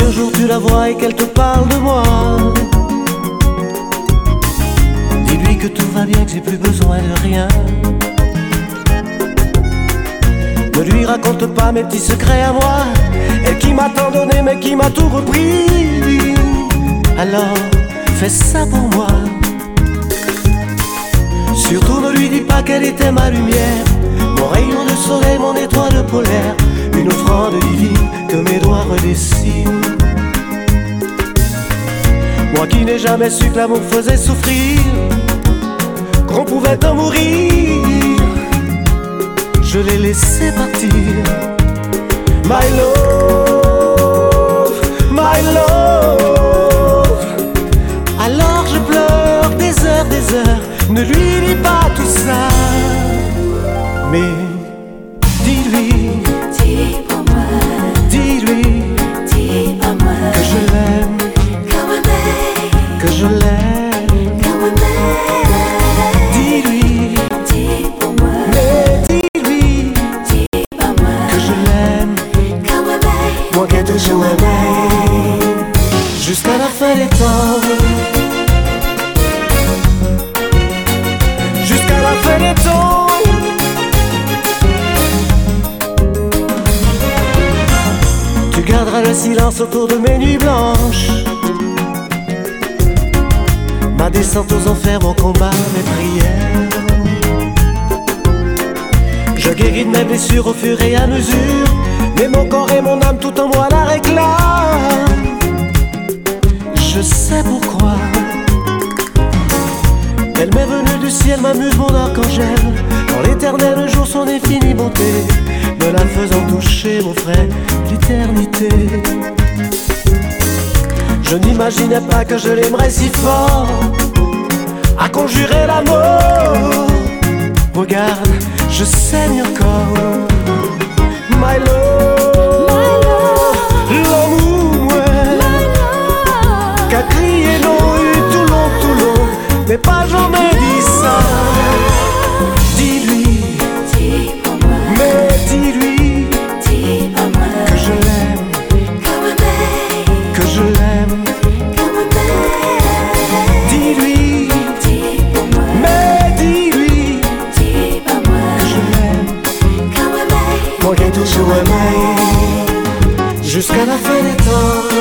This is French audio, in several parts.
Un jour tu la vois et qu'elle te parle de moi, dis-lui que tout va bien, que j'ai plus besoin de rien. Ne lui raconte pas mes petits secrets à moi, elle qui m'a tant donné mais qui m'a tout repris. Alors fais ça pour moi. Surtout ne lui dis pas qu'elle était ma lumière, mon rayon de soleil, mon étoile polaire, une offrande divine que mes doigts redessinent. Moi qui n'ai jamais su que l'amour faisait souffrir, qu'on pouvait en mourir, je l'ai laissé partir. My love, my love. Alors je pleure des heures, des heures ne lui dis pas tout ça, mais autour de mes nuits blanches. Ma descente aux enfers, mon combat, mes prières. Je guéris de mes blessures au fur et à mesure. Mais mon corps et mon âme, tout en moi la réclament. Je sais pourquoi. Elle m'est venue du ciel, m'amuse mon archangel L'éternel jour son infinie bonté Me la faisant toucher mon frère l'éternité. Je n'imaginais pas que je l'aimerais si fort. À conjurer l'amour. Regarde, je saigne encore. My love, Jusqu'à la fin des temps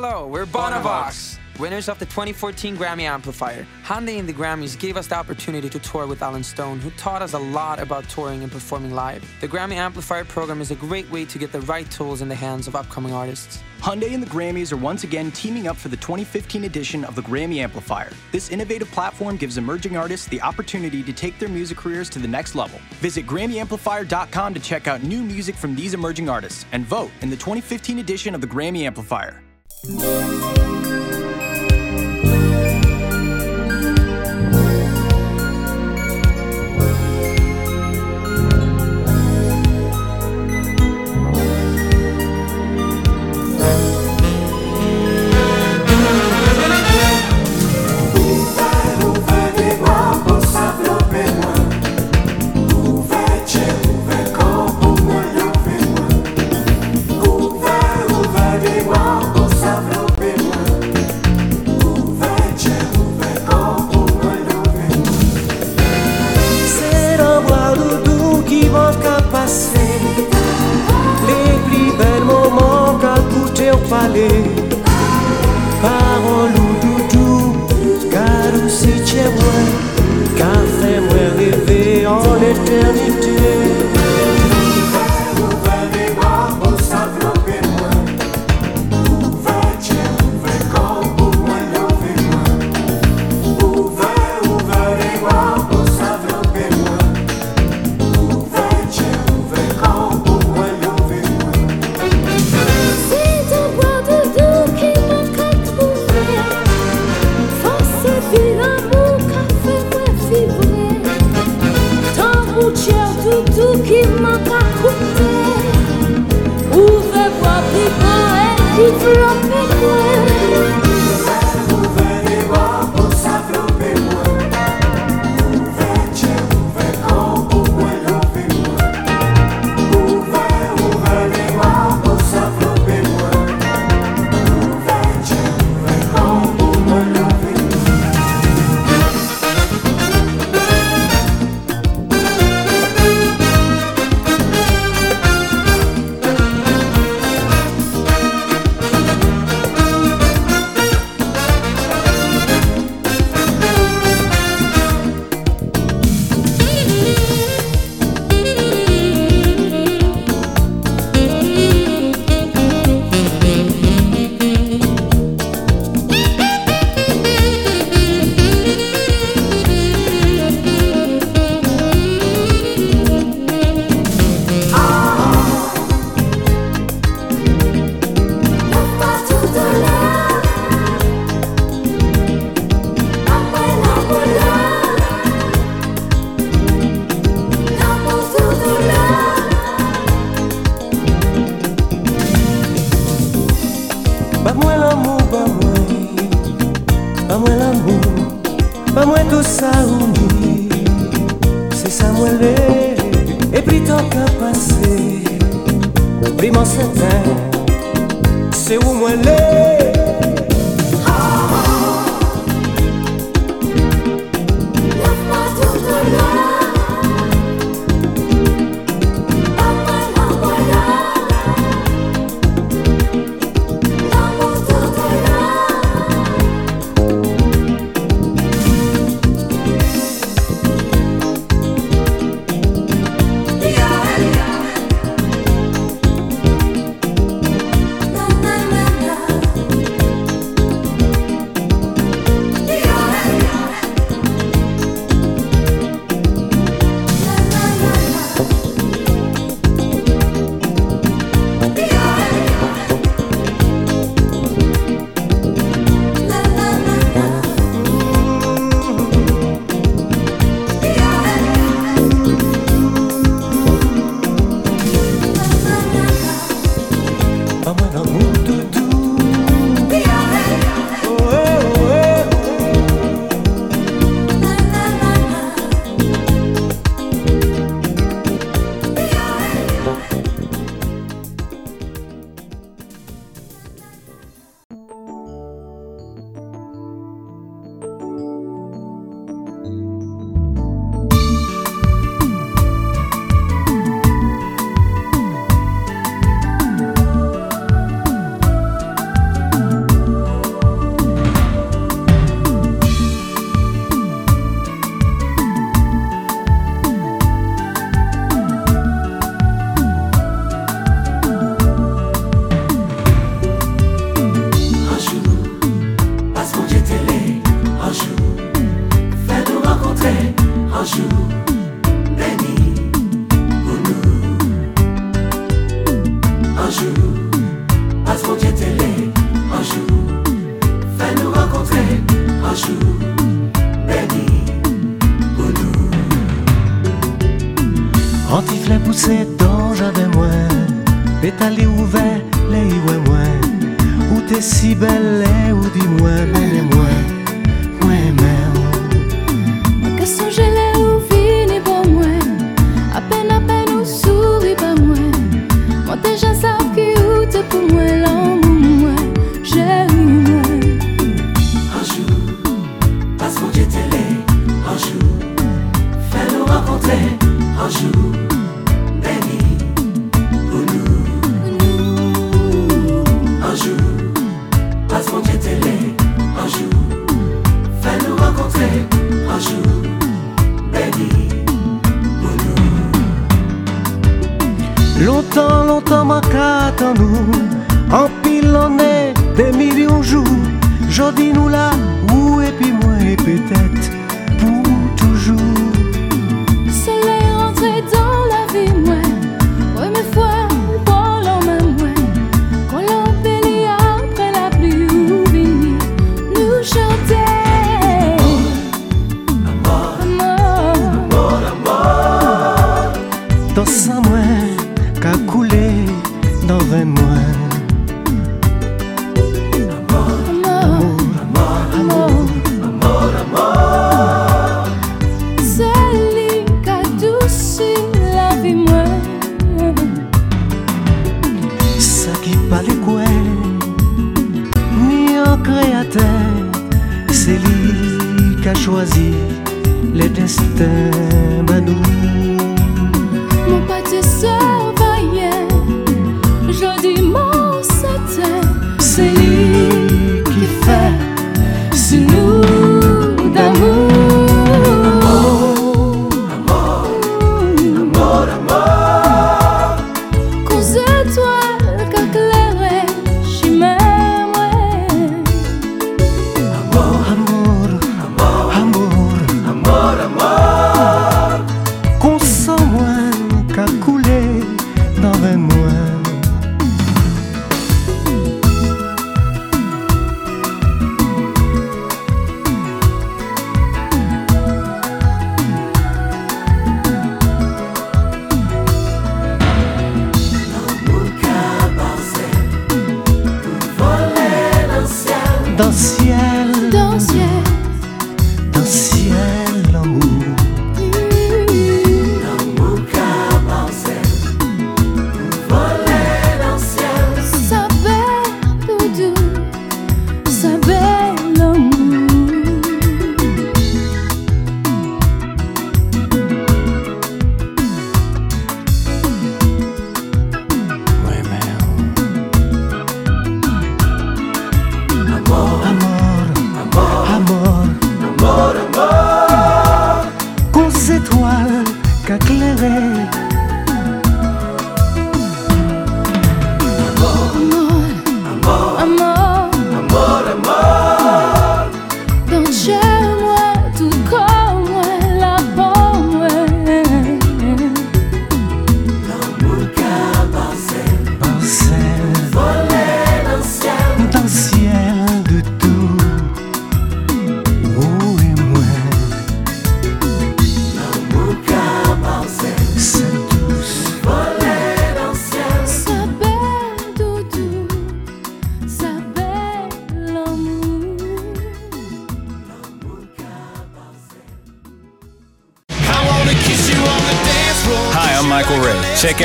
Hello, we're Bonavox. winners of the 2014 Grammy Amplifier. Hyundai and the Grammys gave us the opportunity to tour with Alan Stone, who taught us a lot about touring and performing live. The Grammy Amplifier program is a great way to get the right tools in the hands of upcoming artists. Hyundai and the Grammys are once again teaming up for the 2015 edition of the Grammy Amplifier. This innovative platform gives emerging artists the opportunity to take their music careers to the next level. Visit GrammyAmplifier.com to check out new music from these emerging artists and vote in the 2015 edition of the Grammy Amplifier. C'est Aman aman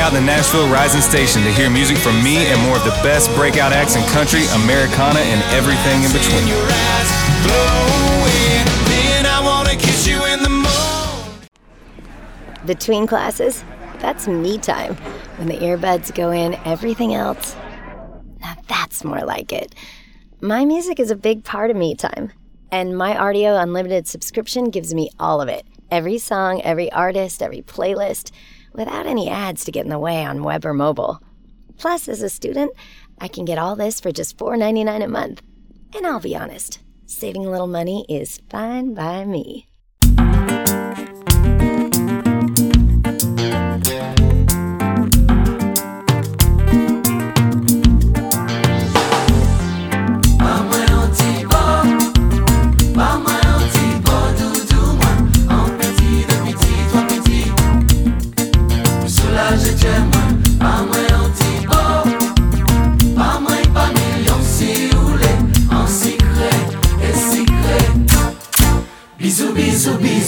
out the Nashville Rising Station to hear music from me and more of the best breakout acts in country, Americana, and everything in between. Between classes, that's me time. When the earbuds go in, everything else. Now that's more like it. My music is a big part of me time, and my Audio Unlimited subscription gives me all of it every song, every artist, every playlist without any ads to get in the way on web or mobile. Plus, as a student, I can get all this for just $4.99 a month. And I'll be honest, saving a little money is fine by me.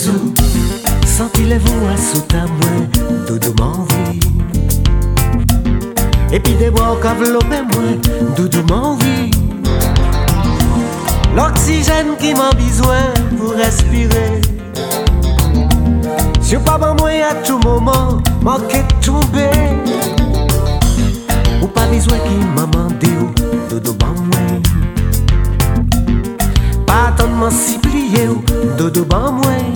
Bisous. Senti voix sous ta main, doudou m'envie. Et puis des bois enveloppés moi, doudou m'envie. L'oxygène qui m'a besoin pour respirer. Si pas moi à tout moment, manquer tomber. Ou pas besoin qui m'a demandé, doudou. Pas tant de si plié, doudou moi.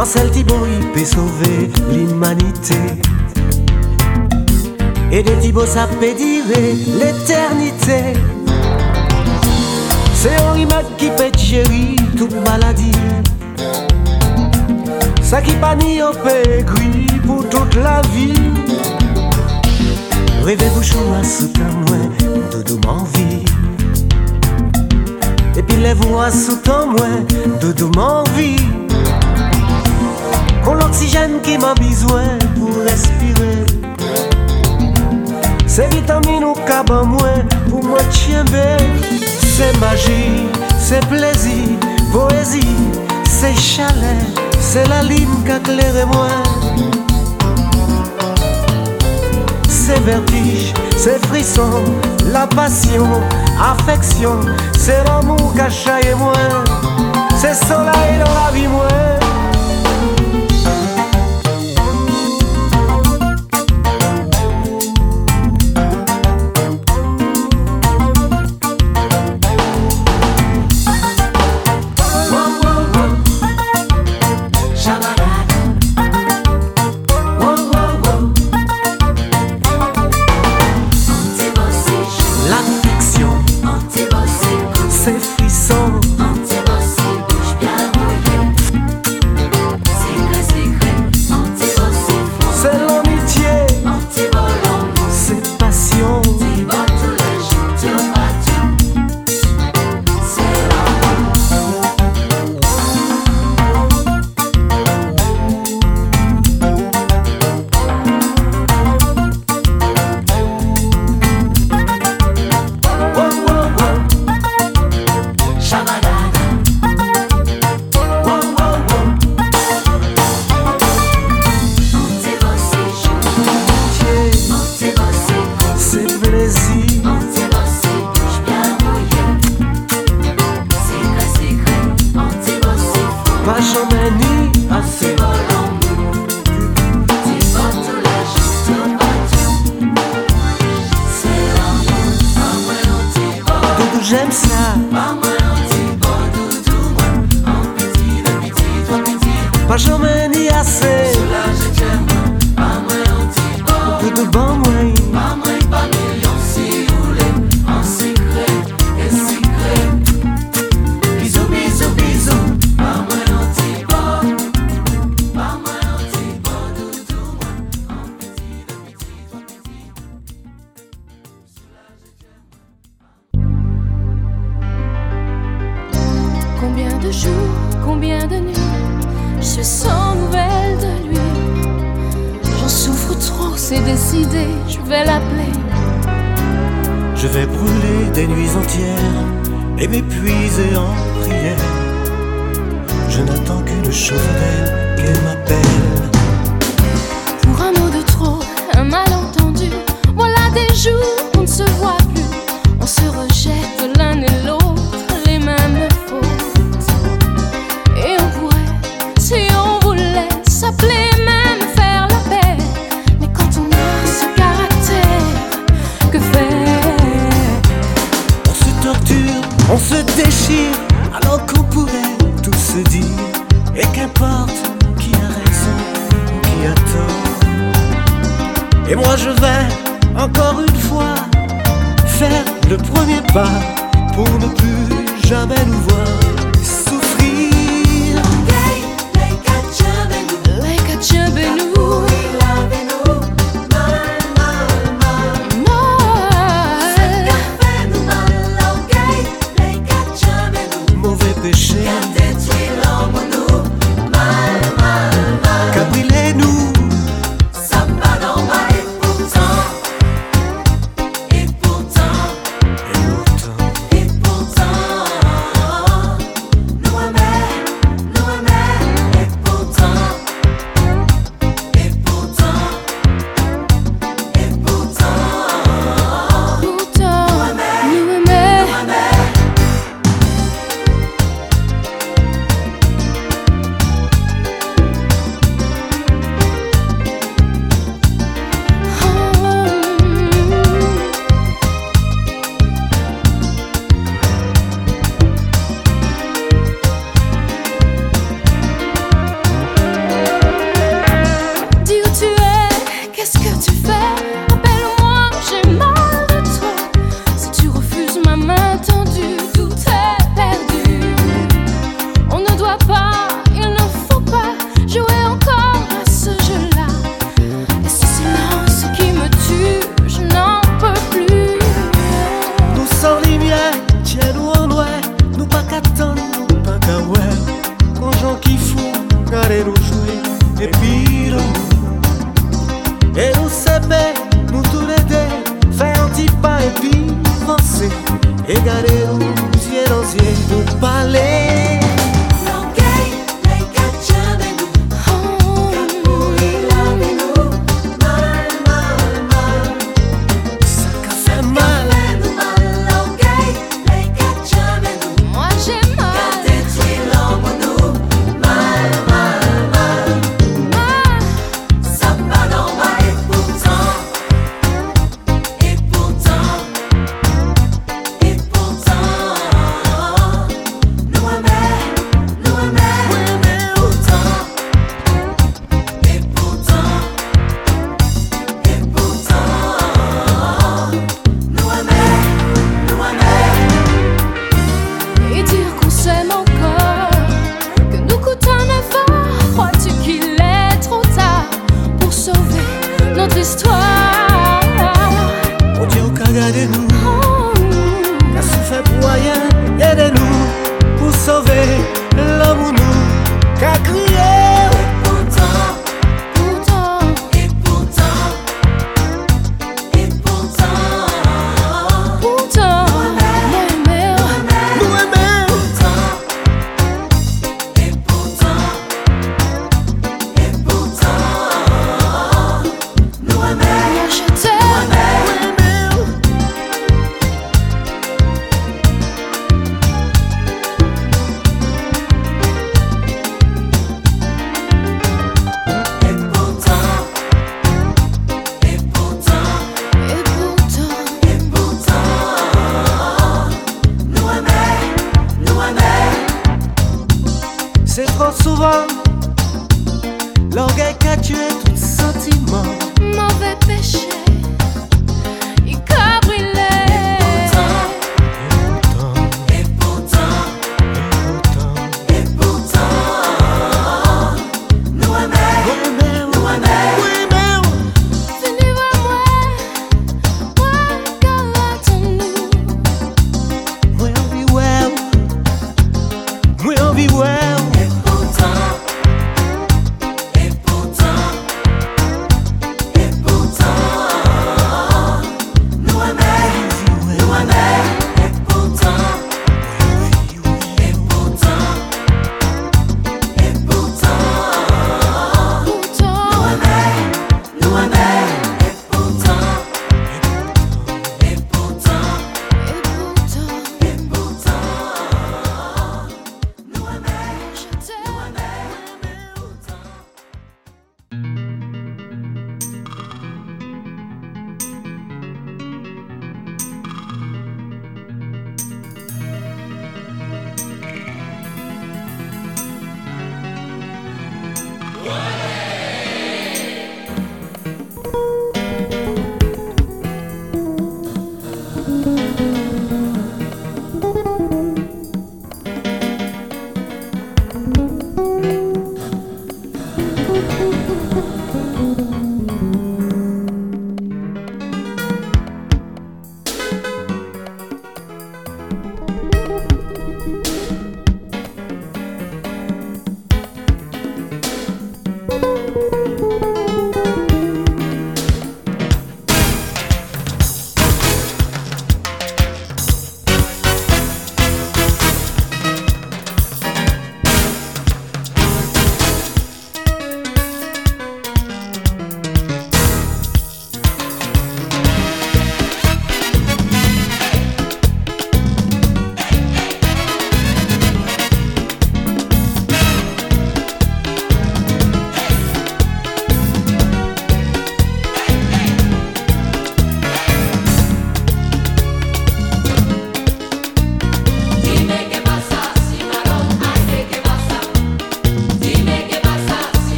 Marcel Thibault, il peut sauver l'humanité. Et des Thibault, ça peut dire l'éternité. C'est Henri Mac qui peut gérer toute maladie. Ça qui panie au gris pour toute la vie. Rêvez-vous choix sous ta main, doudou m'envie. Et puis voix sous ton moins, doudou m'envie. Qu'on l'oxygène qui m'a besoin pour respirer. C'est vitamine ou cabane moins pour moi tien C'est magie, c'est plaisir, poésie, c'est chalet, c'est la ligne qu'éclaire moi. C'est vertige, c'est frisson, la passion, affection, c'est l'amour et moi. C'est soleil dans la vie moi.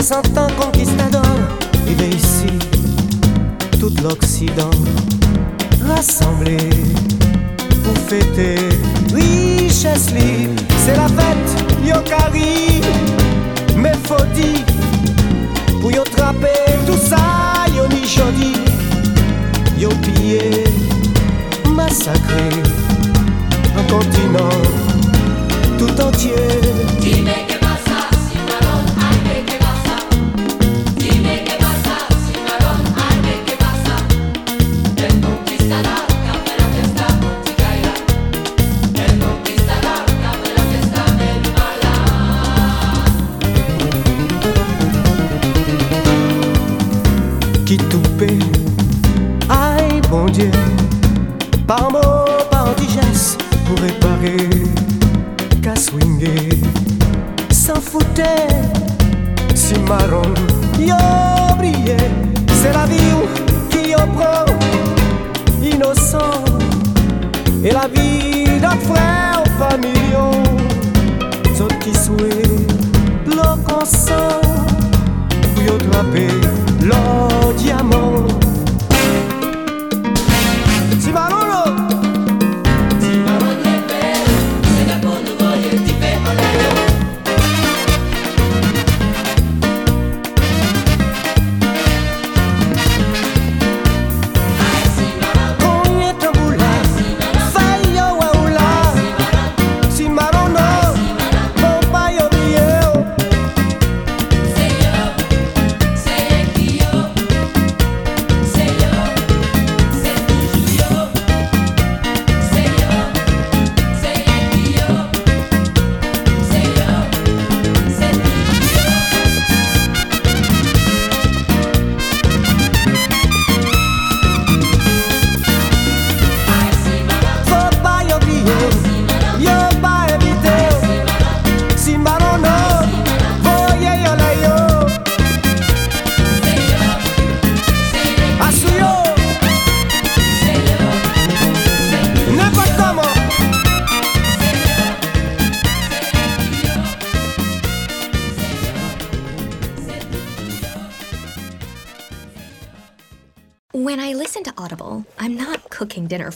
me sentant conquistador Il ici tout l'Occident rassemblé pour fêter richesse. C'est la fête, Yokari, mais faut dire pour yo trapper tout ça, yo ni jodi, yo pillé, massacré un continent tout entier.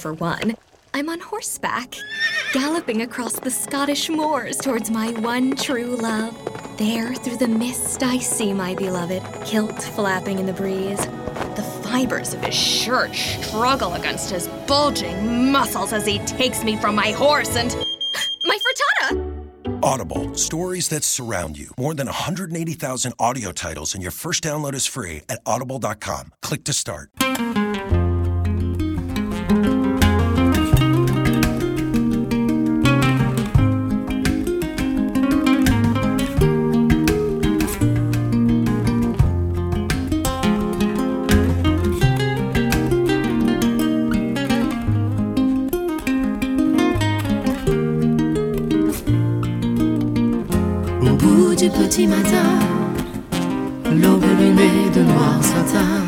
For one. I'm on horseback, galloping across the Scottish moors towards my one true love. There, through the mist, I see my beloved, kilt flapping in the breeze. The fibers of his shirt struggle against his bulging muscles as he takes me from my horse and. My frittata! Audible, stories that surround you. More than 180,000 audio titles, and your first download is free at audible.com. Click to start. Petit matin, l'aube lunée de noir satin,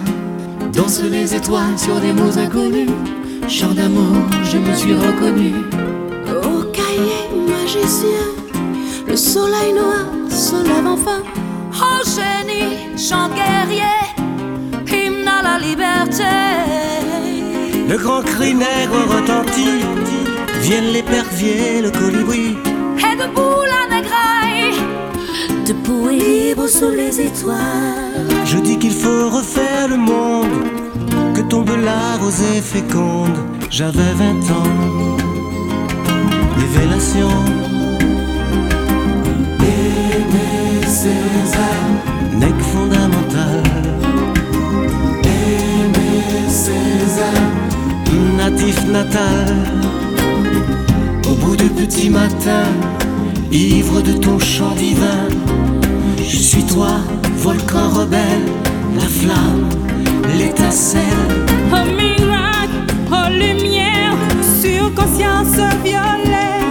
dansent les étoiles sur des mots inconnus. Chant d'amour, je me suis reconnu. Au cahier magicien, le soleil noir se lève enfin. Oh génie, chant guerrier, hymne à la liberté. Le grand cri nègre retentit, viennent l'épervier, le colibri. Et debout la négraille, Debout et libre sous les étoiles. Je dis qu'il faut refaire le monde, que tombe la rosée féconde. J'avais 20 ans, révélation. Aimer César, nec fondamental. Aimer César, natif natal. Au bout du petit matin, ivre de ton chant divin. Je suis toi, volcan rebelle, la flamme, l'étincelle. oh miracle, oh lumière, sur conscience violet.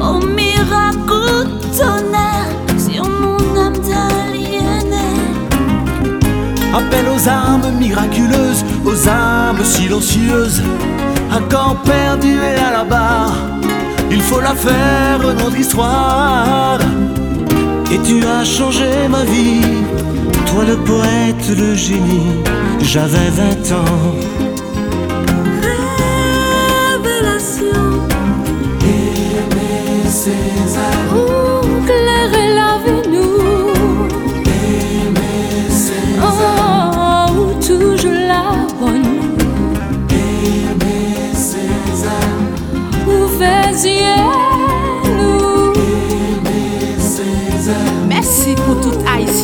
Au miracle tonnerre sur mon âme d'aliénée. Appel aux âmes miraculeuses, aux âmes silencieuses. Un camp perdu et à la barre, il faut la faire, notre histoire. Et tu as changé ma vie, toi le poète, le génie. J'avais 20 ans. Révélation. Aimer César,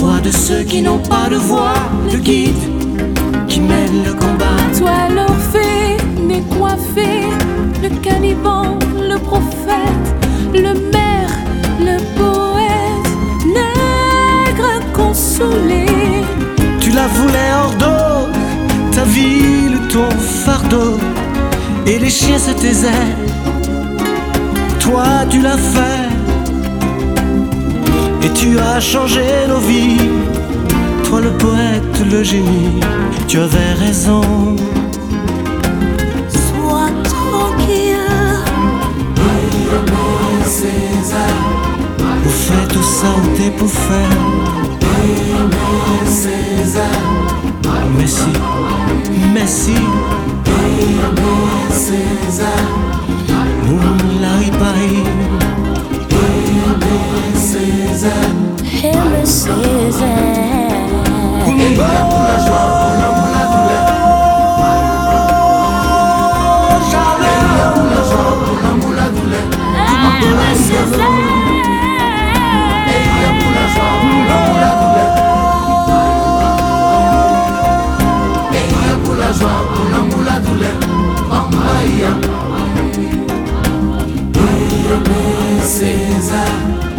voix de ceux qui n'ont pas de voix, le guide qui mène le combat. Toi l'orphée, coiffé, le caliban, le prophète, le maire, le poète, nègre consolé. Tu la voulais hors d'eau, ta ville, ton fardeau, et les chiens se taisaient. Toi tu l'as fait, et tu as changé nos vies. Toi le poète, le génie, tu avais raison. Sois tranquille. Vous faites tout ça ou t'es pour faire Messi, Messi Moulari Paris Aime César.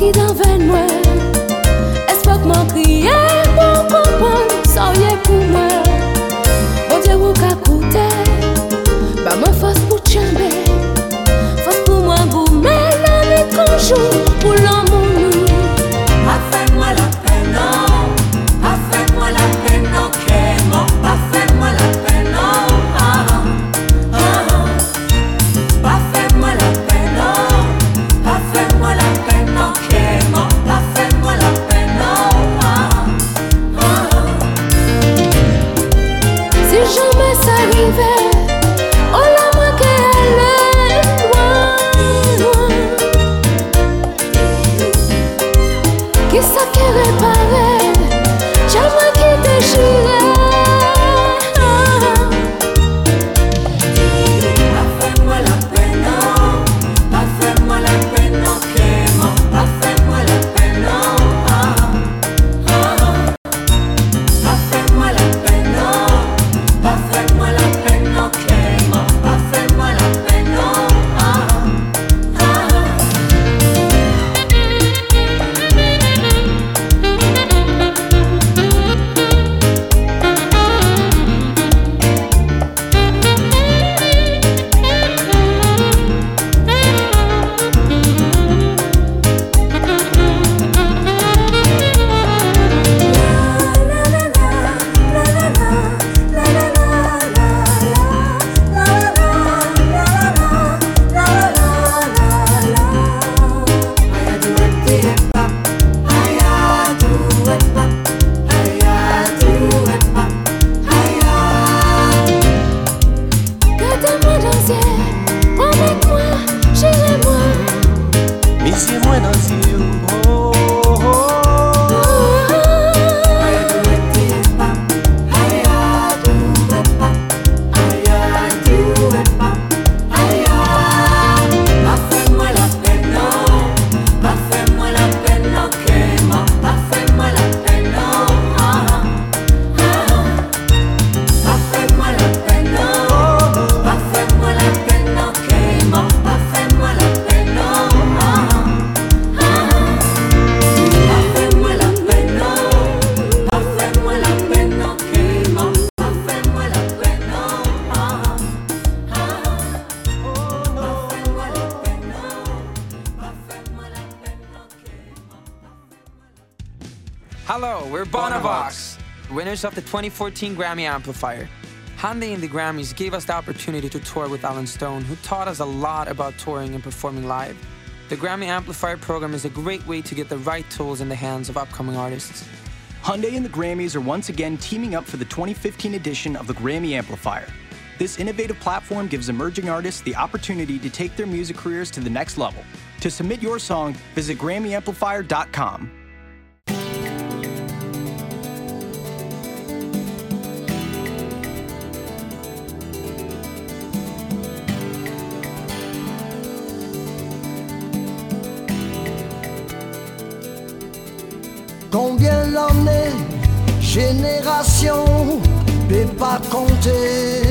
ki dan ven mwen Espok man kriye pou kompon Sorye pou mwen Bon diye wou ka koute Ba mwen fos pou tchambe Fos pou mwen goume Nan mi pou of the 2014 Grammy Amplifier. Hyundai and the Grammys gave us the opportunity to tour with Alan Stone, who taught us a lot about touring and performing live. The Grammy Amplifier program is a great way to get the right tools in the hands of upcoming artists. Hyundai and the Grammys are once again teaming up for the 2015 edition of the Grammy Amplifier. This innovative platform gives emerging artists the opportunity to take their music careers to the next level. To submit your song, visit GrammyAmplifier.com. pas compter.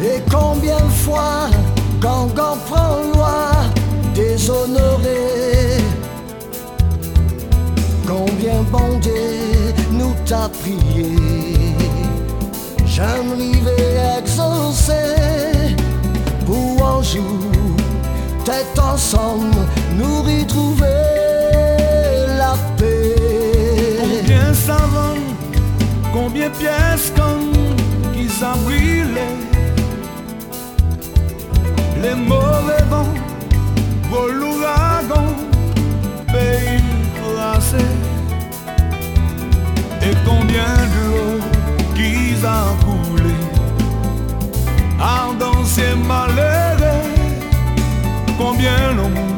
Et combien de fois, Gangan prend loi, déshonoré. Combien bandé nous t'a prié. J'aimerais exaucer pour un jour, tête ensemble, nous retrouver. Combien pièces comme qui s'en Les mauvais vents, vos l'ouragan, pays glacé. Et combien d'eau qui a coulé, ardent c'est malheureux, combien l'homme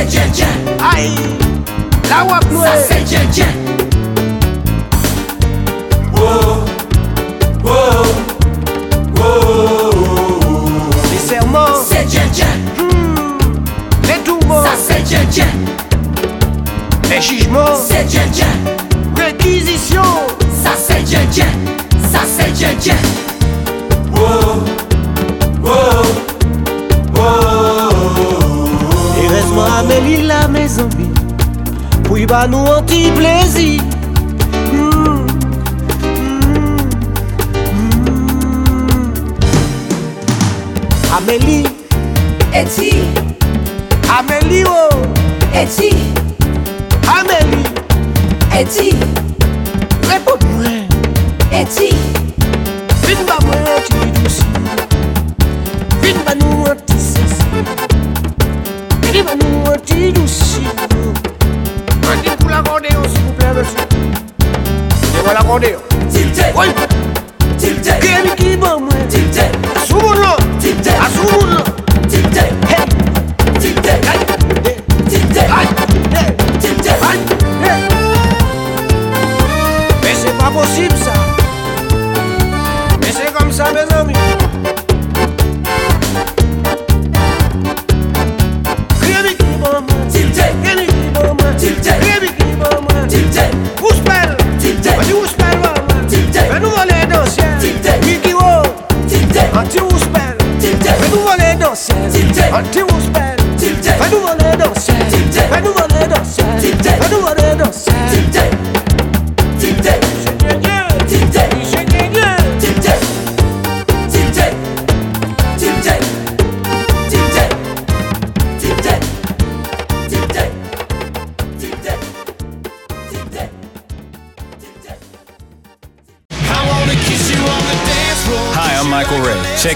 paix, c'est Djen Aïe, la wap ça c'est Djen Les serments, c'est Djen Les tourments, ça c'est Djen Les jugements, c'est Djen Réquisition, ça c'est Djen Ça c'est Djen Et Amélie la maison Puis bah nous anti-plaisir Mm. Amélie, Eti, Amélie, oh, Eti, Amélie, Eti, réponds-moi, Eti, parti du sino. Prendez-vous l'accordéon, s'il vous plaît, monsieur. Donnez-moi l'accordéon. S'il vous plaît. Oui.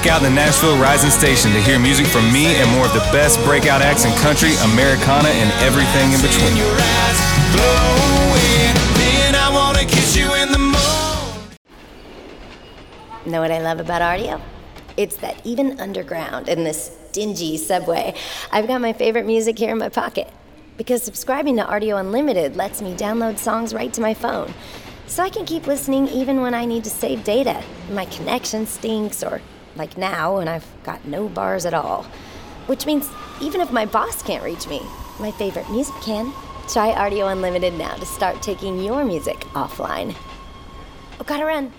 Check out the Nashville Rising Station to hear music from me and more of the best breakout acts in country, Americana, and everything in between. Know what I love about Ardio? It's that even underground in this dingy subway, I've got my favorite music here in my pocket. Because subscribing to Ardio Unlimited lets me download songs right to my phone. So I can keep listening even when I need to save data, my connection stinks, or like now when I've got no bars at all. Which means even if my boss can't reach me, my favorite music can. Try Ardio Unlimited now to start taking your music offline. Oh, gotta run.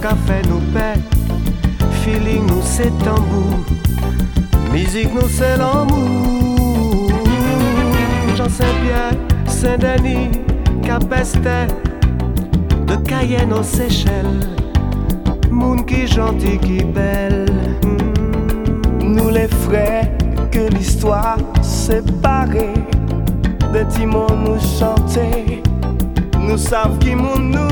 café nous paie, feeling nous c'est tambour, musique nous c'est l'amour. Jean Saint-Pierre, Saint-Denis, Capestet, de Cayenne aux Seychelles, Moon qui gentille, qui belle. Hmm. Nous les frères que l'histoire séparée, des timons nous chanter, nous savons qui nous nous.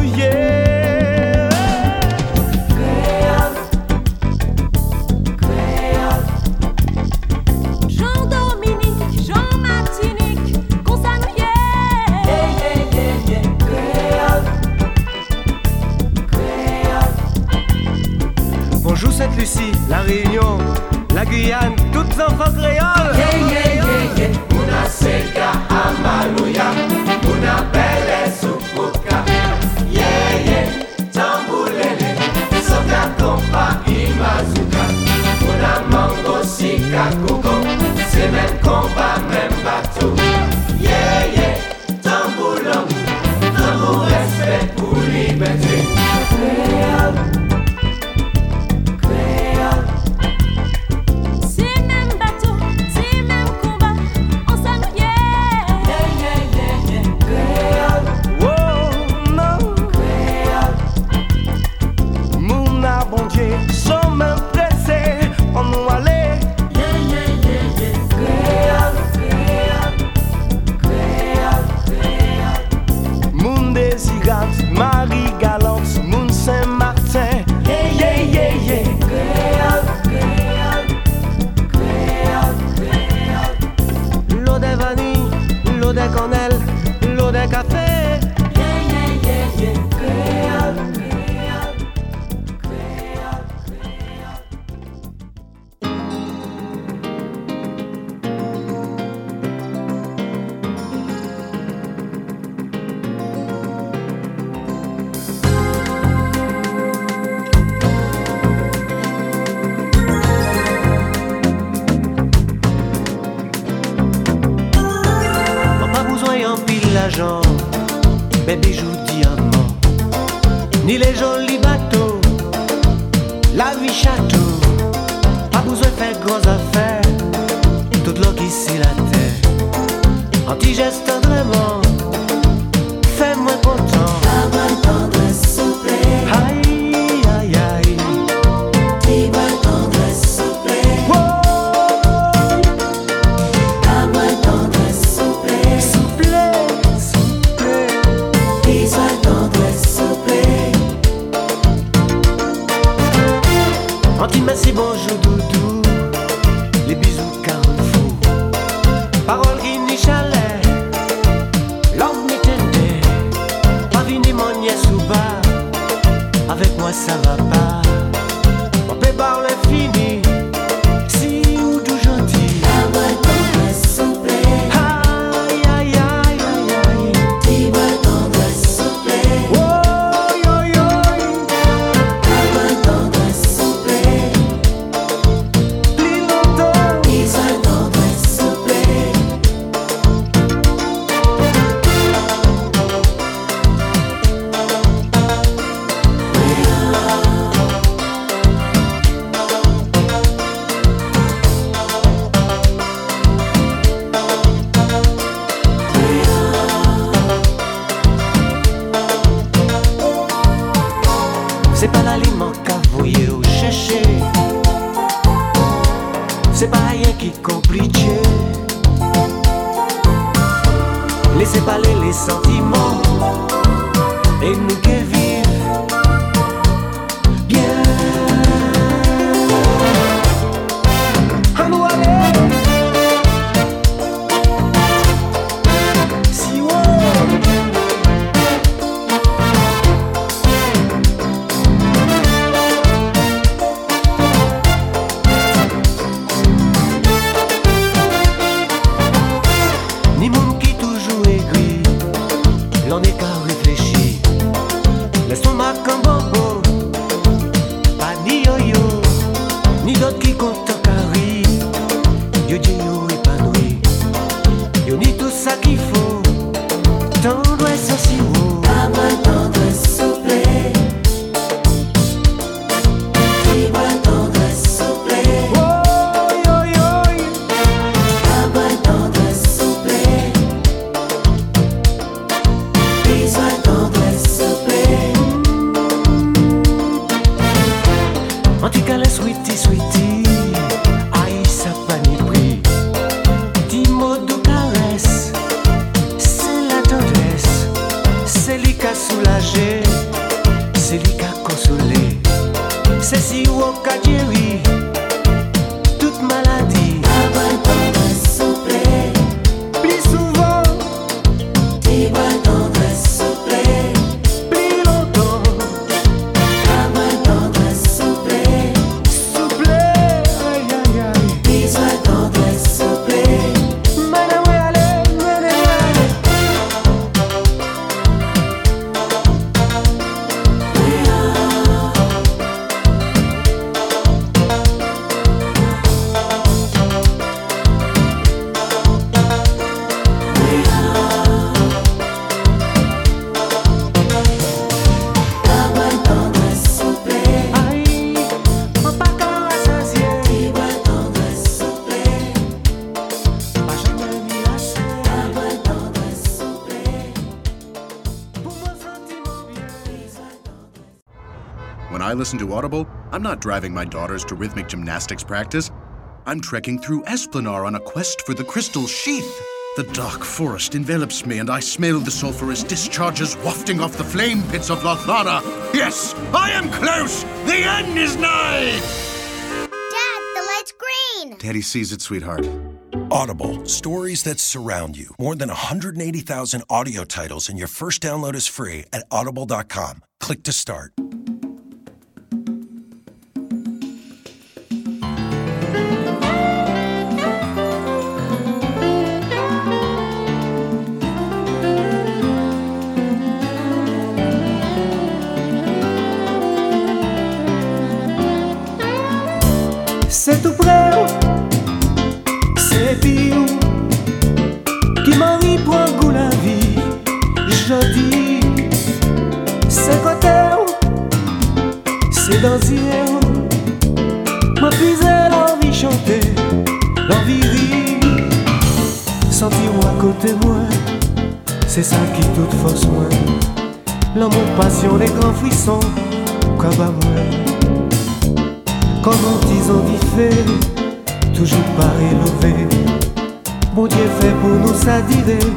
c'est pas rien qui compliqué. Laissez parler les sentiments. Et nous guérir listen to Audible, I'm not driving my daughters to rhythmic gymnastics practice. I'm trekking through Esplanar on a quest for the crystal sheath. The dark forest envelops me, and I smell the sulphurous discharges wafting off the flame pits of Lothana. Yes, I am close! The end is nigh! Dad, the light's green! Daddy sees it, sweetheart. Audible, stories that surround you. More than 180,000 audio titles, and your first download is free at audible.com. Click to start. partide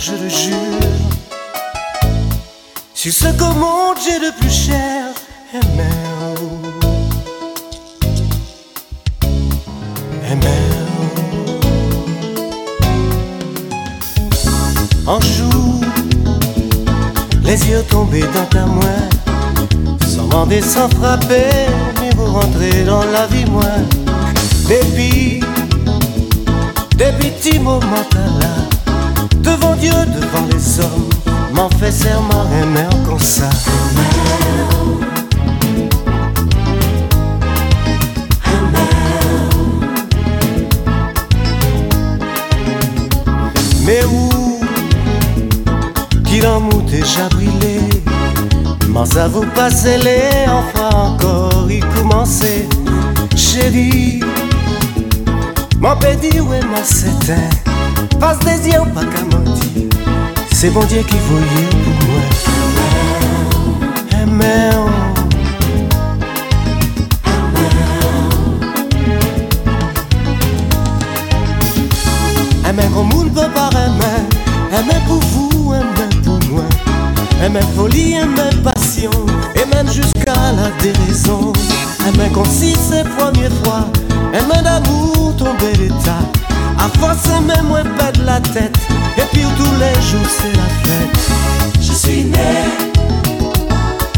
je le jure. Sur ce qu'au monde j'ai de plus cher, ML. ML. Un jour, les yeux tombés dans ta main, sans demander, sans frapper, mais vous rentrez dans la vie, moi. Depuis, des petits moments devant Dieu, devant les hommes, m'en fait serment, aimer comme ça. Mais où qu'il en mou déjà brûlé Mais ça vous passer les enfin encore y commencer Chérie Mon pédi où est ma Passe des yeux pas qu'à mentir C'est bon Dieu qui voyait pour moi. Aimer Aimer comme on pas aimer Aimer pour vous, aimer pour moi. Aimer folie, aimer passion. Et même jusqu'à la déraison. Aimer comme si c'est première fois. Aimer d'amour tomber l'état À force aimer moi perdre la tête. Et puis tous les jours c'est la fête. Je suis né.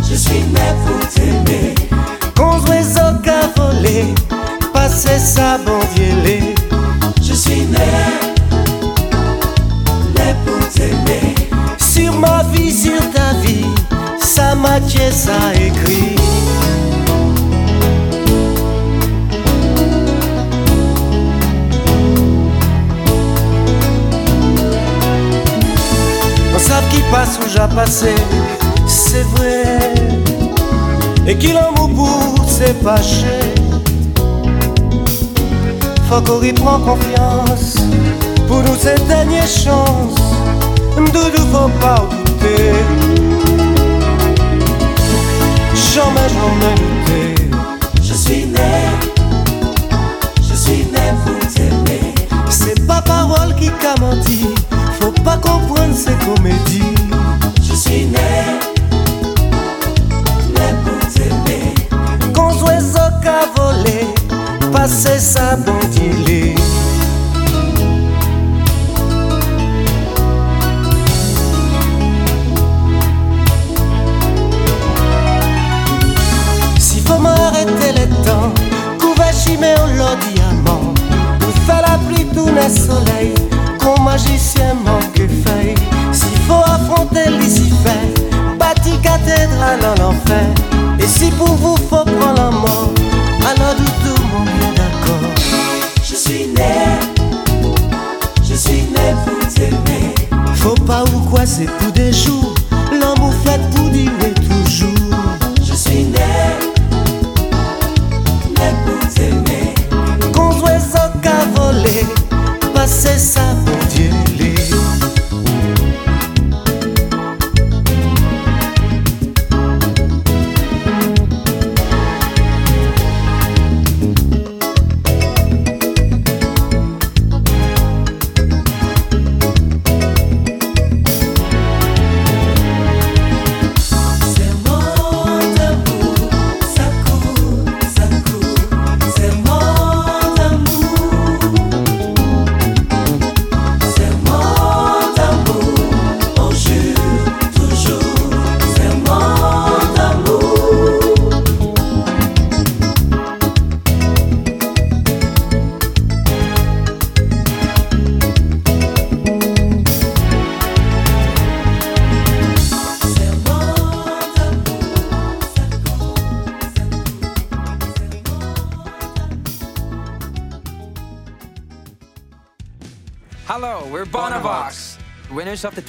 Je suis né pour t'aimer. Qu'on oiseau qu'a volé Passer sa bandier Je suis né. Né pour t'aimer. Sur ma vie, sur ta vie Ça m'a ça écrit passe où j'ai passé C'est vrai. Et qu'il en pour c'est pas cher Faut qu'on y prend confiance Pour nous cette dernière chance Doudou faut pas douter. Jamais, jamais douter. Je suis né. Je suis né pour t'aimer. C'est pas parole qui qu'a menti Faut pas comprendre ces comédies. Je suis né Né pour t'aimer. Qu'on oiseau qu'a volé Passer sa bandier S'il faut m'arrêter le temps Couvert chimé au lot diamant. Pour faire la pluie tout le soleil Qu'on magicien manque feuille S'il faut affronter Lucifer Bâti cathédrale en enfer. Et si pour vous faut prendre la mort Alors du tout mon bien d'accord. Je suis né Je suis né pour t'aimer. Faut pas ou quoi c'est pour des jours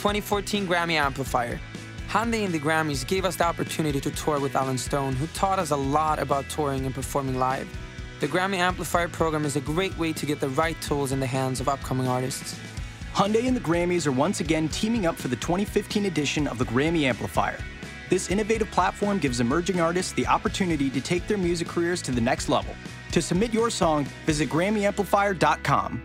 2014 Grammy Amplifier. Hyundai and the Grammys gave us the opportunity to tour with Alan Stone, who taught us a lot about touring and performing live. The Grammy Amplifier program is a great way to get the right tools in the hands of upcoming artists. Hyundai and the Grammys are once again teaming up for the 2015 edition of the Grammy Amplifier. This innovative platform gives emerging artists the opportunity to take their music careers to the next level. To submit your song, visit GrammyAmplifier.com.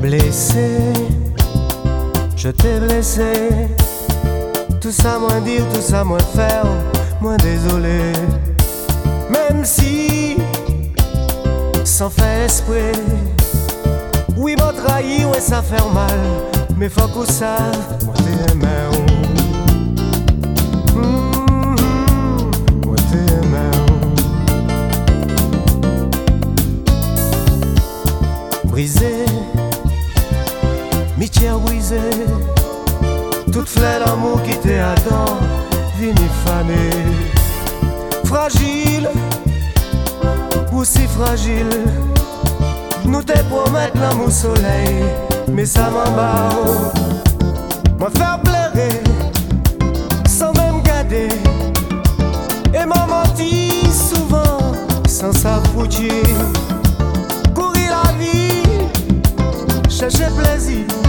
Blessé, je t'ai blessé. Tout ça moins dire, tout ça moins faire, moins désolé. Oui, m'a trahi, ouais, ça fait mal Mais faut qu'on sache, moi t'aimais où Brisé, mitière brisé, toute fleur d'amour qui t'est à temps, vini fané. Fragile, ou si fragile nous te promettre l'amour soleil, mais ça m'en bat faire pleurer, sans même garder, et m'en mentir souvent, sans s'affoutir. Courir la vie, chercher plaisir.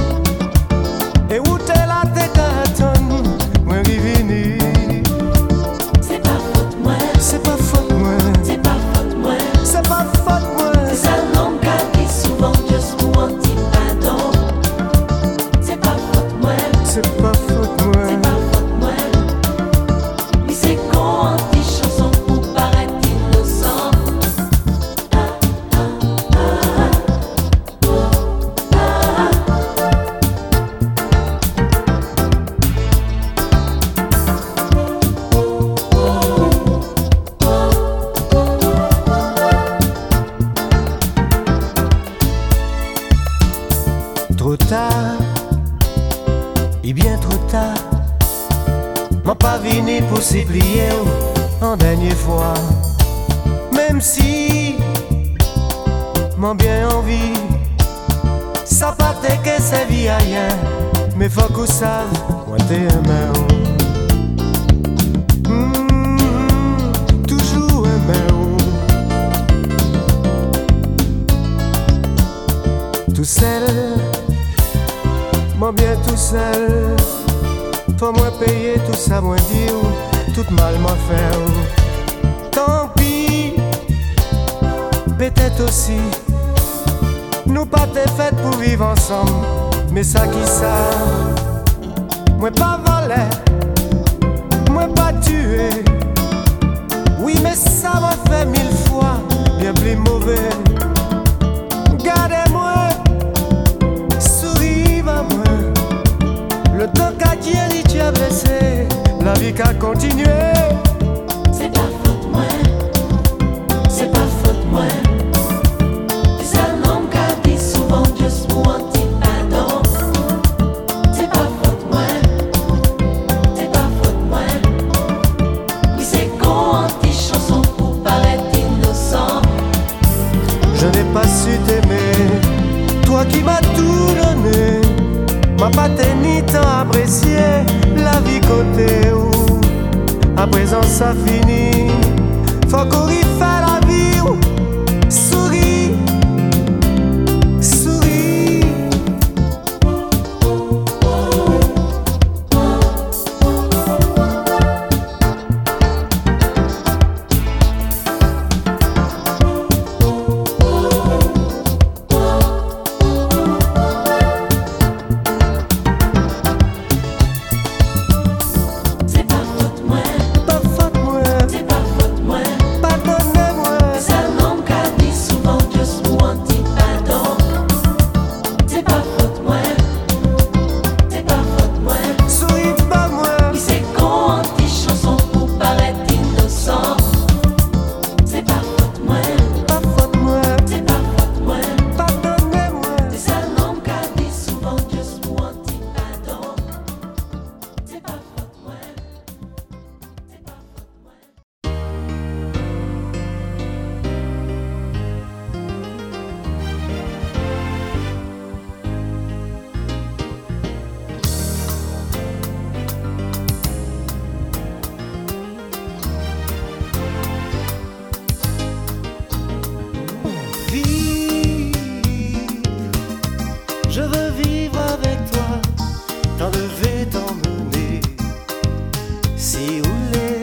Si vous voulez,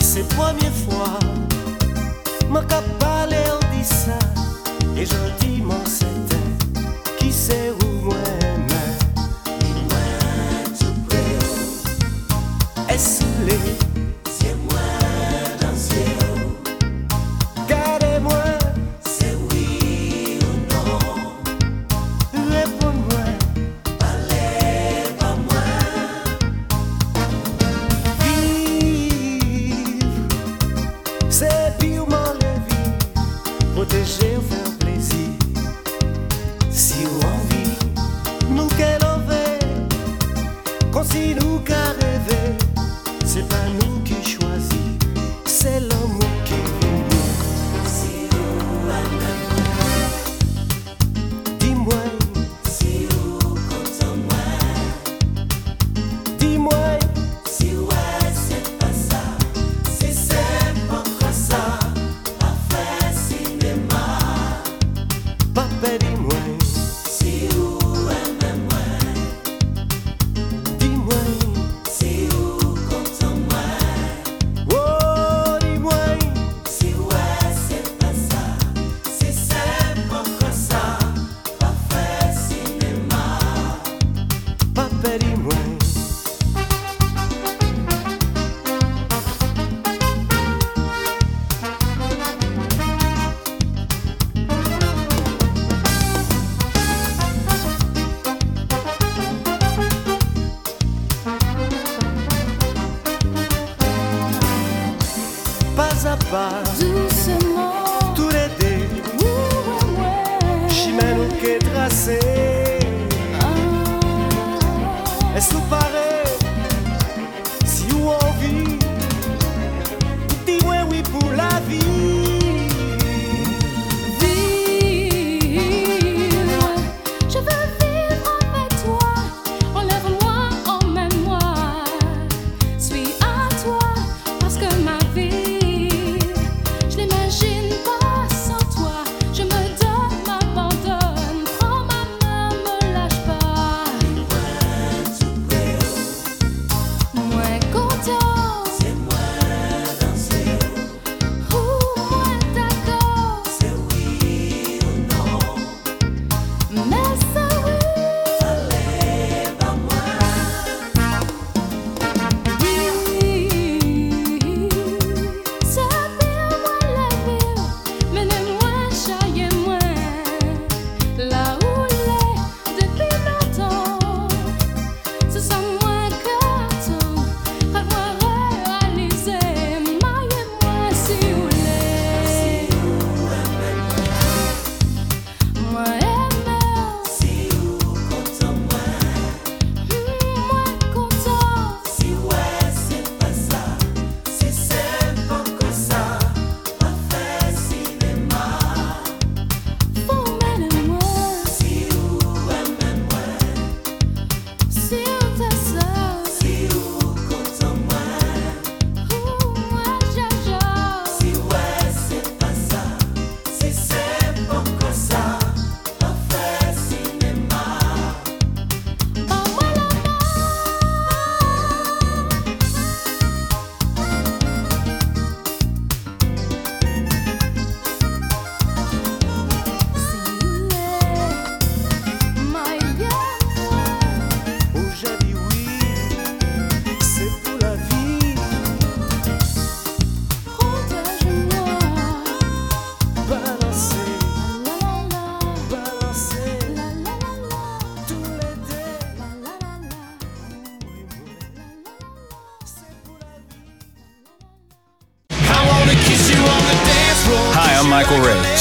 c'est la première fois, ma cabale est en disant et je dis mon cœur.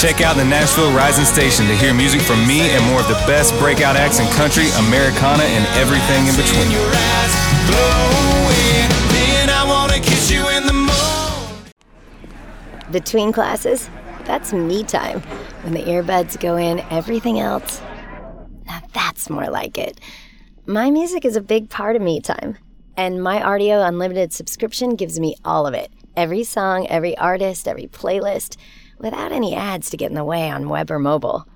Check out the Nashville Rising Station to hear music from me and more of the best breakout acts in country, Americana, and everything in between. Between classes, that's me time. When the earbuds go in, everything else, now that's more like it. My music is a big part of me time, and my Audio Unlimited subscription gives me all of it every song, every artist, every playlist without any ads to get in the way on web or mobile.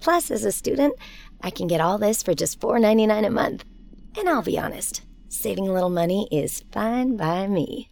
Plus, as a student, I can get all this for just $4.99 a month. And I'll be honest, saving a little money is fine by me.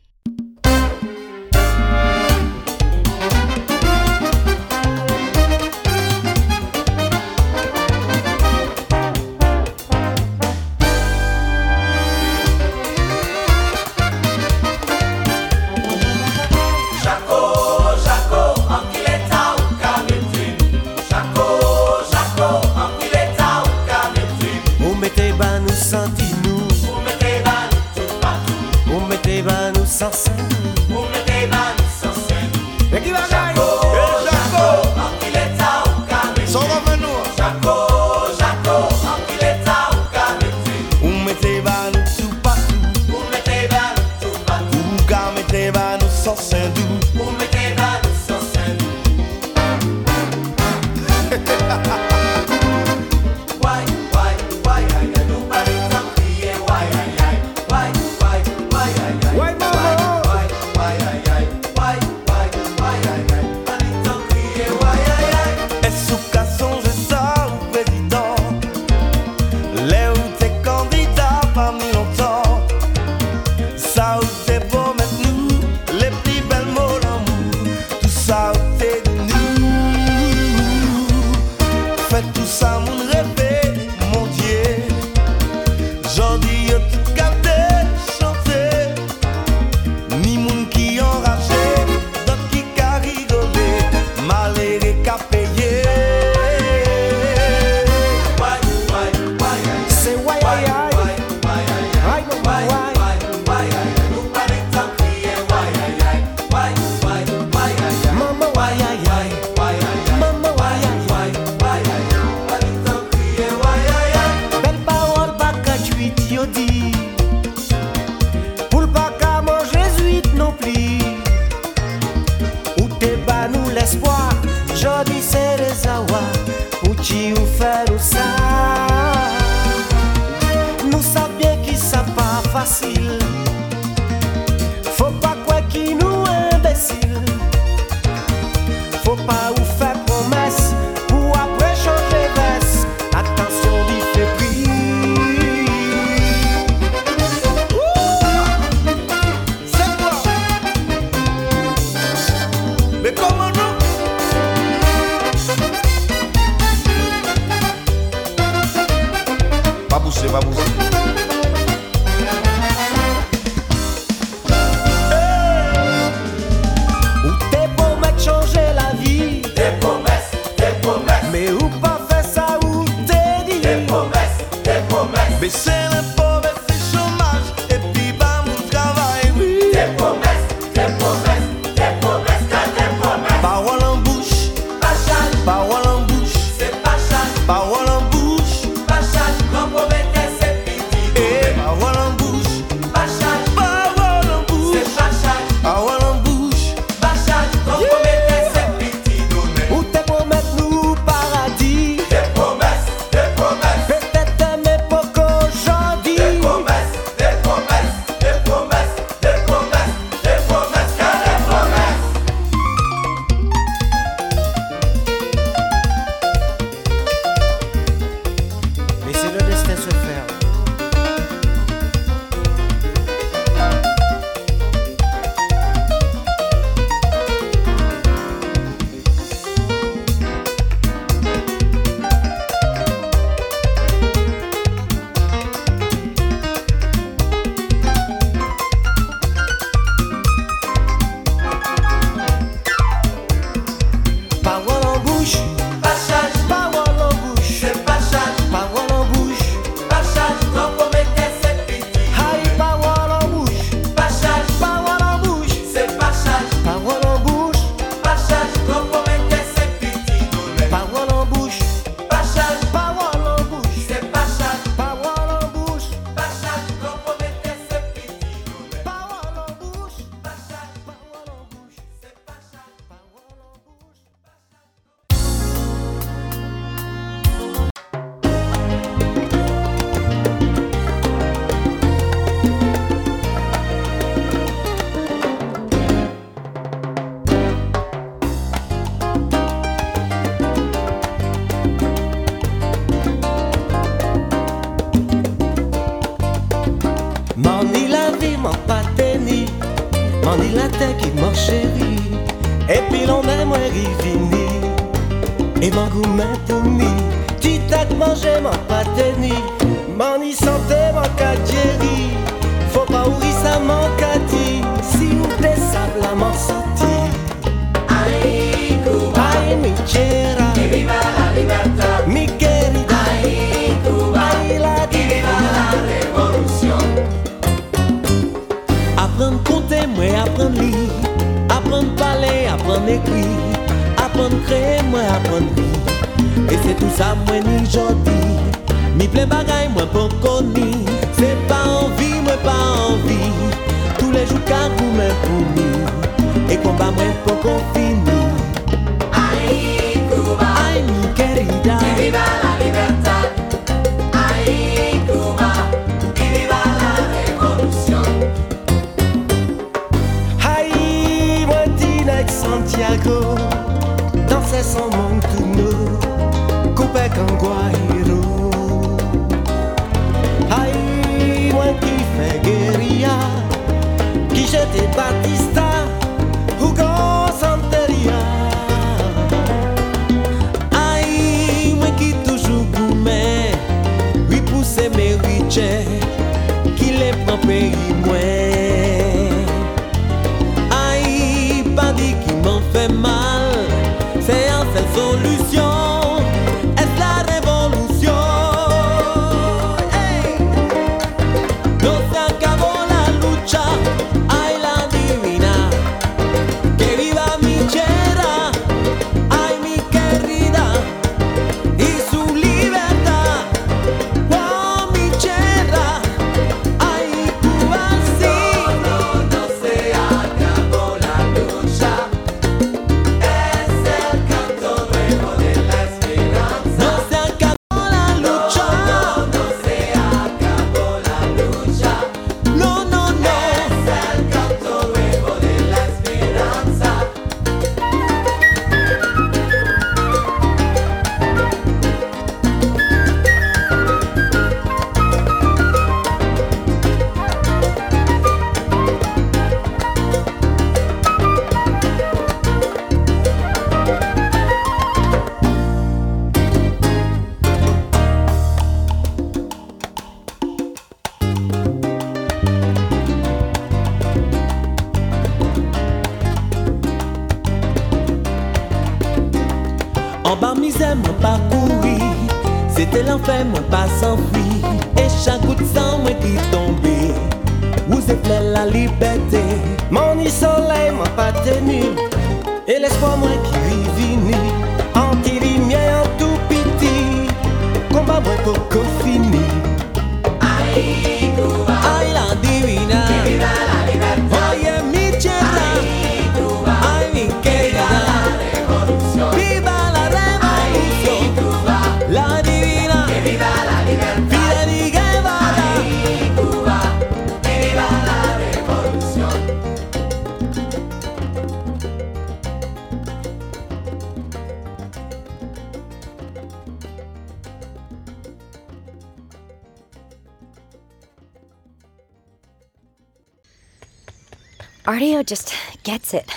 just gets it.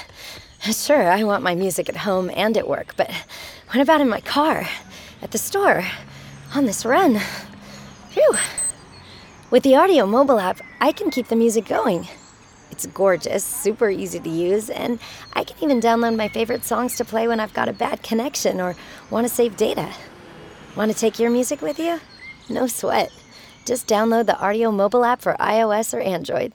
Sure, I want my music at home and at work, but what about in my car, at the store, on this run? Phew! With the Audio mobile app, I can keep the music going. It's gorgeous, super easy to use, and I can even download my favorite songs to play when I've got a bad connection or want to save data. Want to take your music with you? No sweat. Just download the Audio mobile app for iOS or Android.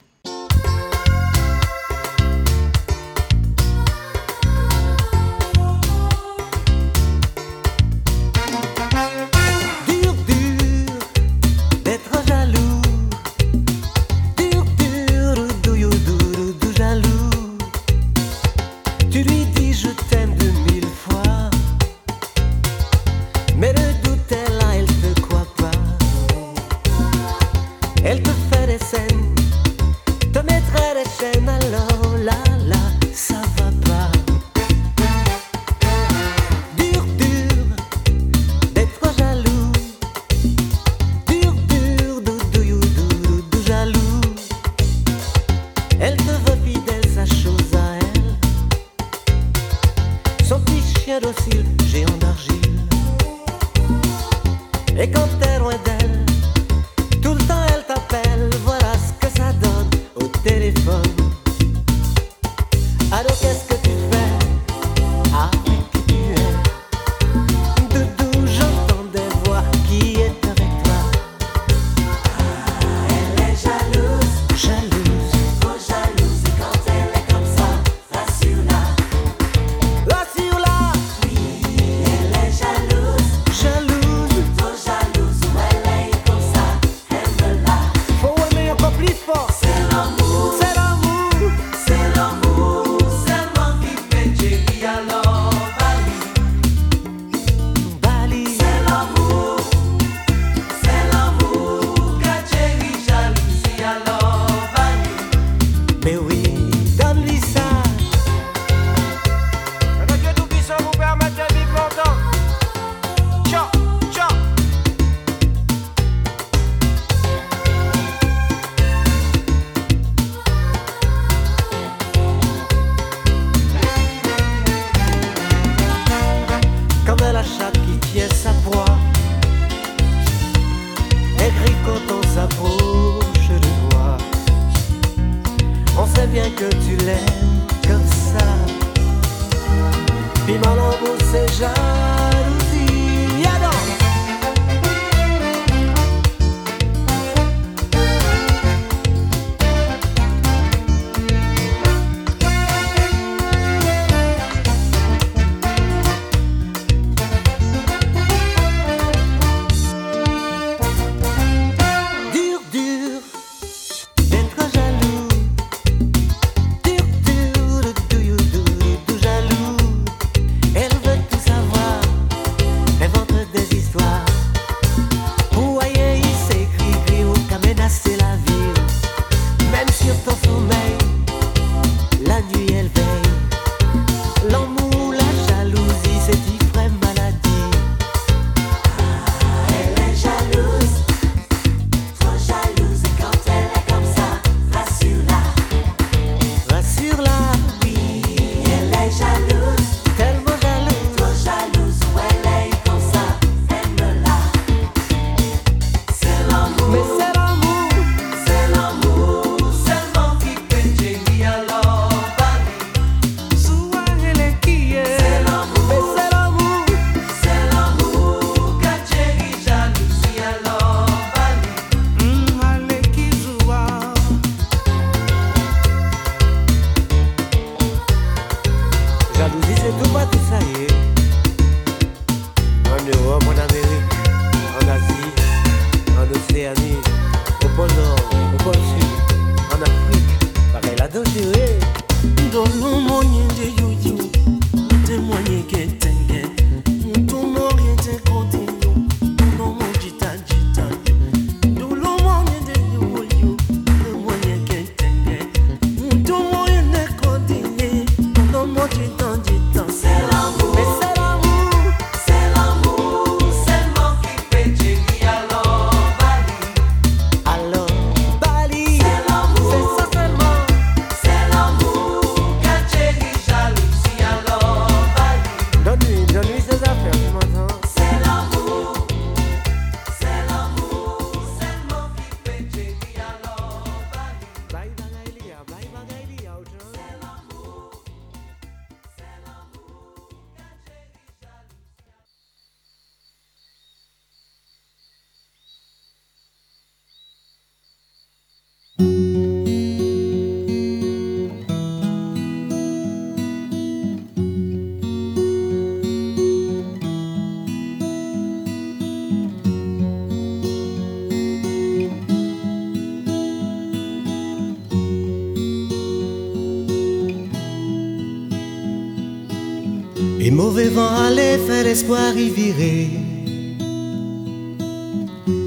L'espoir y virer.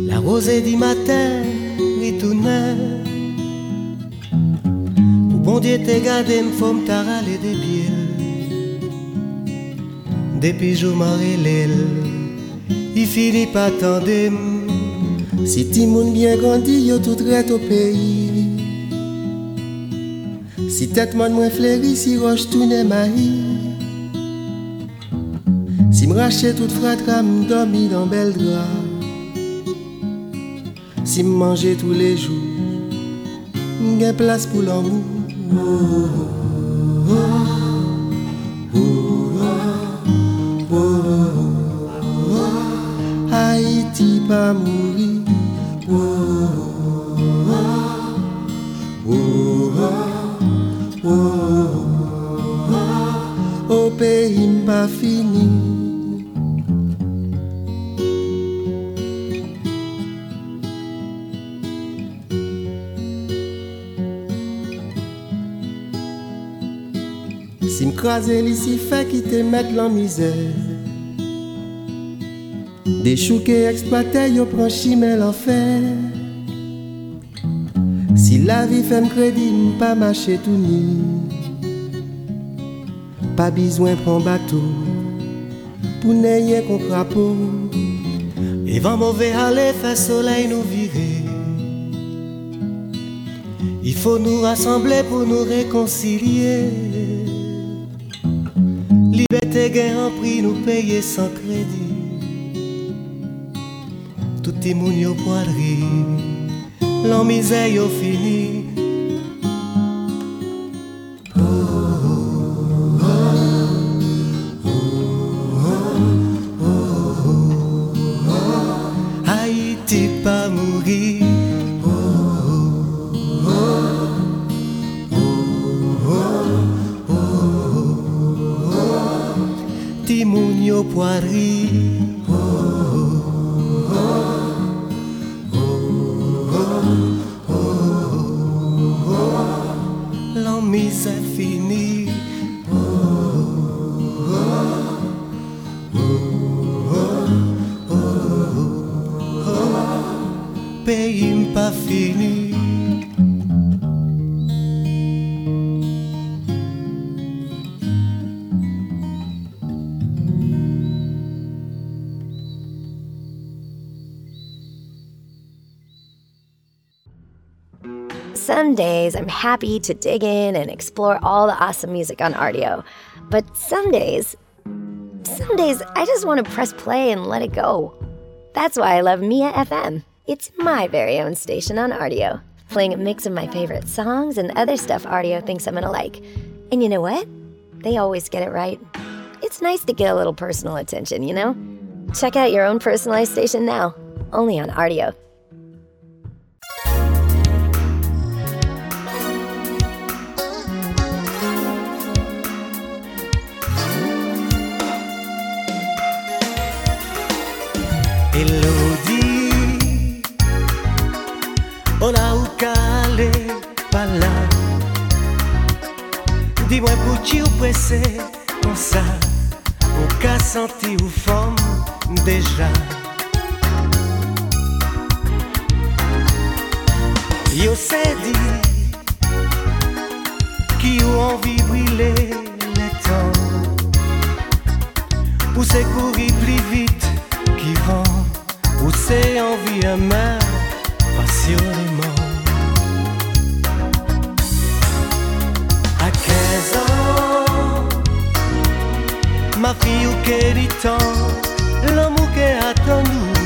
La rosée du matin retournait. Ou bon Dieu t'es gardé, m'fom t'a râlé des. Depuis je l'aile, il finit pas attendre. Si Timoun bien grandi, yo tout reste au pays. Si tête moins fleuri, si roche tourne mahi. Si m'rache tout fratra, m'dormi dans bel drap. Si m'mangeait tous les jours, m'gain place pour l'amour. Haïti M'craser l'ici fait qui te mettre la misère. Des choux qui exploitaient, yo prend chimé l'enfer. Si la vie fait m'crédit, m'pas marcher tout nu. Pas besoin prendre bateau pour n'ayez qu'on crapaud. Et vent mauvais aller, fait soleil nous virer. Il faut nous rassembler pour nous réconcilier. Liberté gain en prix, nous payer sans crédit. Tout est moun yo poilerie, l'en misère yo fini. Happy to dig in and explore all the awesome music on Ardio. But some days, some days I just want to press play and let it go. That's why I love Mia FM. It's my very own station on Ardio, playing a mix of my favorite songs and other stuff Ardio thinks I'm gonna like. And you know what? They always get it right. It's nice to get a little personal attention, you know? Check out your own personalized station now, only on Ardio. Pour pressé, comme ça, qu'a senti ou forme déjà. Yo c'est dit, qui ou envie brûler les temps, pour se courir plus vite qui vent, ou c'est envie amère passionnément. Ou quel temps, l'amour qui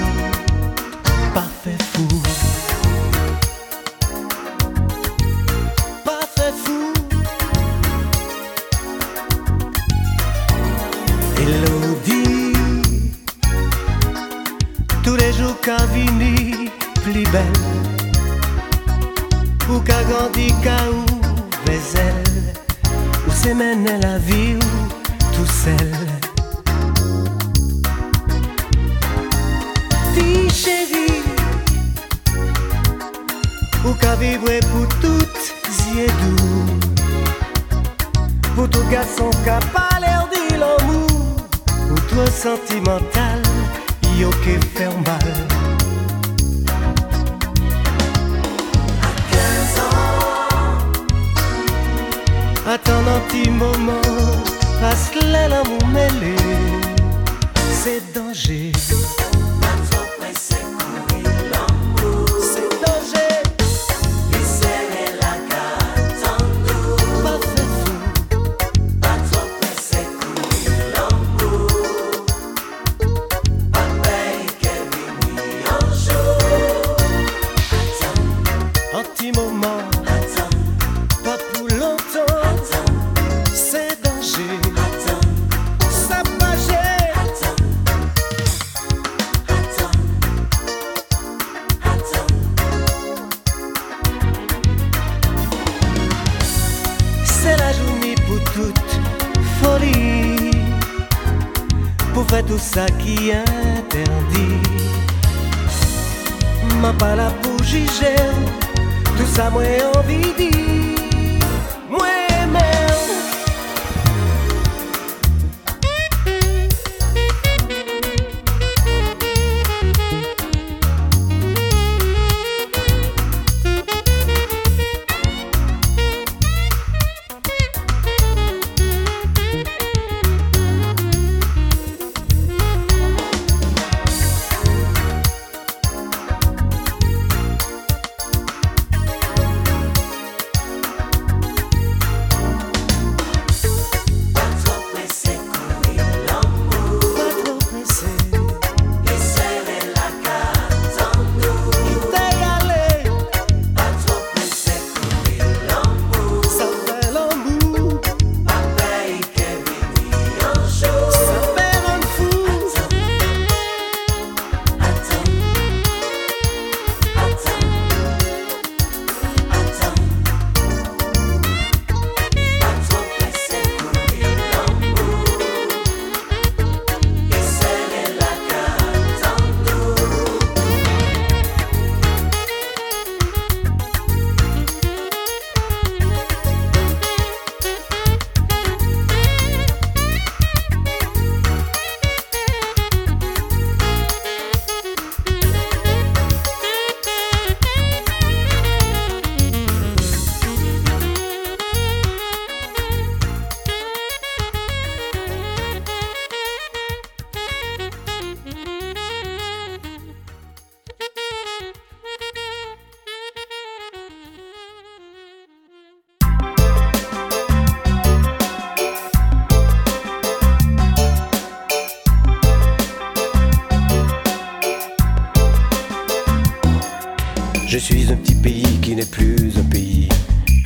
Je suis un petit pays qui n'est plus un pays.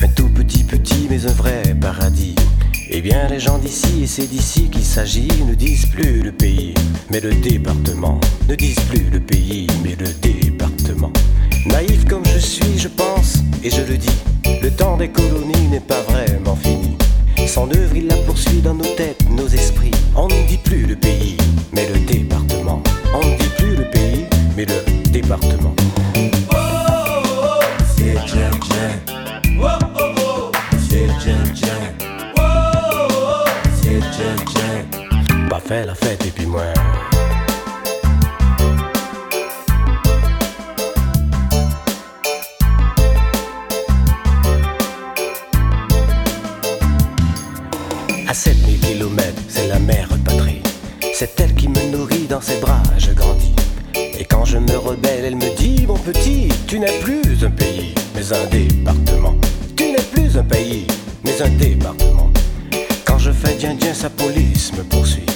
Un tout petit petit mais un vrai paradis. Eh bien les gens d'ici, et c'est d'ici qu'il s'agit, ne disent plus le pays, mais le département. Ne disent plus le pays, mais le département. Naïf comme je suis, je pense, et je le dis, le temps des colonies n'est pas vraiment fini. Son œuvre, il la poursuit dans nos têtes, nos esprits. On ne dit plus le pays, mais le département. On ne dit plus le pays, mais le département. Oh. C'est. C'est. Pas fait la fête et puis moi. À 7000 kilomètres, c'est la mère patrie. C'est elle qui me nourrit dans ses bras, je grandis. Je me rebelle, elle me dit Mon petit, tu n'es plus un pays, mais un département. Tu n'es plus un pays, mais un département. Quand je fais dien dien, sa police me poursuit.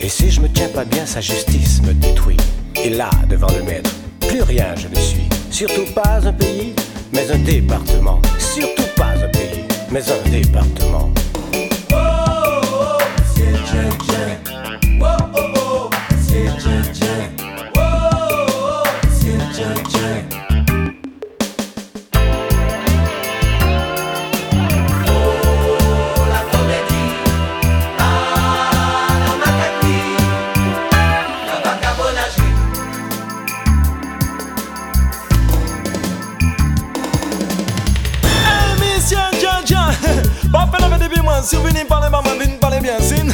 Et si je me tiens pas bien, sa justice me détruit. Et là, devant le maître, plus rien je ne suis. Surtout pas un pays, mais un département. Surtout pas un pays, mais un département. Oh oh oh. C'est Jen. Oh oh oh. C'est venez parler, maman, venez parler bien, sin.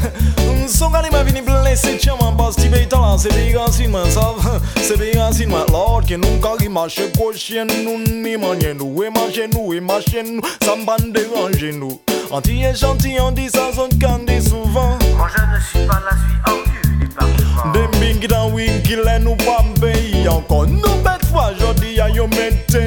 Son gani mwen vini blese chaman pas ti be talan Se bi gansin mwen sav Se bi gansin mwen Lord ki nou kari mache koshen nou Ni manye nou e mache nou e mache nou San ban deranje nou Anti échantillon dit ça zone candé souvent. Moi je ne suis pas la suite ardue département Dem bing dan wing ki lè nou pa mbeyi Ankon nou bet fwa jodi a yo mette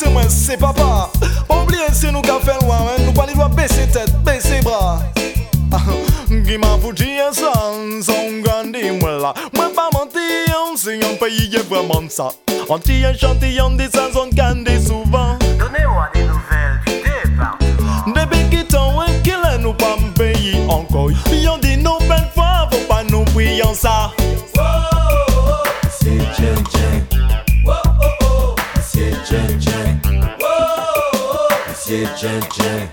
se mwen se papa Pa oubliye se nou ka fè lwa Nou pa li dwa bese tet, bese bra Ki ma fouti yon san Son grandi mwen la Mwen pa manti yon se yon peyi ye vreman sa Anti échantillon dit ça zone candé souvent. Donnez-moi des nouvelles du département Depuis qui t'en ouais qu'il est nous pas payer encore. Yon dit nous belle fois faut pas nous briller ça. C'est Jen Jen. Whoa, C'est Jen Jen.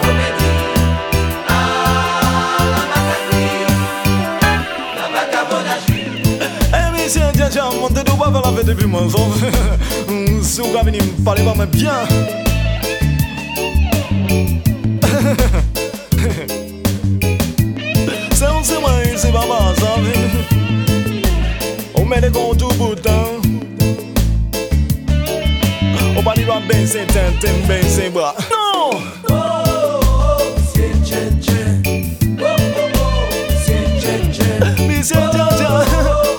Comédie. Ah, la macaquerie. La vagabondagerie. Émission tiens tiens monte tout oh. C'est Jen Jen. Monsieur tiens tiens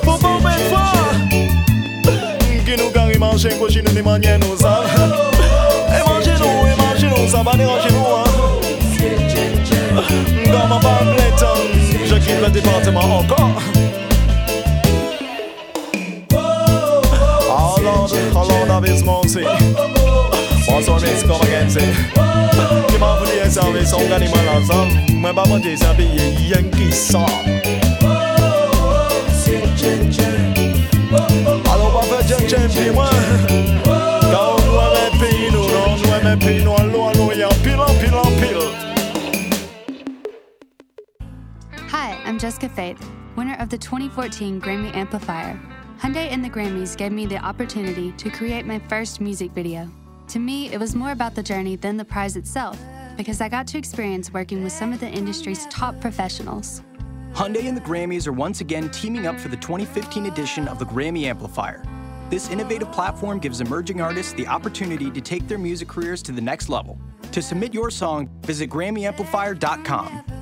Faut pas mettre fort Qui nous carry manger cochine de manière nous ça quitte le département encore Alors, alors Davis Monsi Bonsoir Miss Come Again c'est Qui m'a voulu un service on gagne mal ensemble Moi pas manger ça billet Yankee song C'est Jen Jen. Alors on va faire Jen Jen puis moi Car on doit les pays nous non Nous aimons pays nous allons Hi, I'm Jessica Faith, winner of the 2014 Grammy Amplifier. Hyundai and the Grammys gave me the opportunity to create my first music video. To me, it was more about the journey than the prize itself, because I got to experience working with some of the industry's top professionals. Hyundai and the Grammys are once again teaming up for the 2015 edition of the Grammy Amplifier. This innovative platform gives emerging artists the opportunity to take their music careers to the next level. To submit your song, visit GrammyAmplifier.com.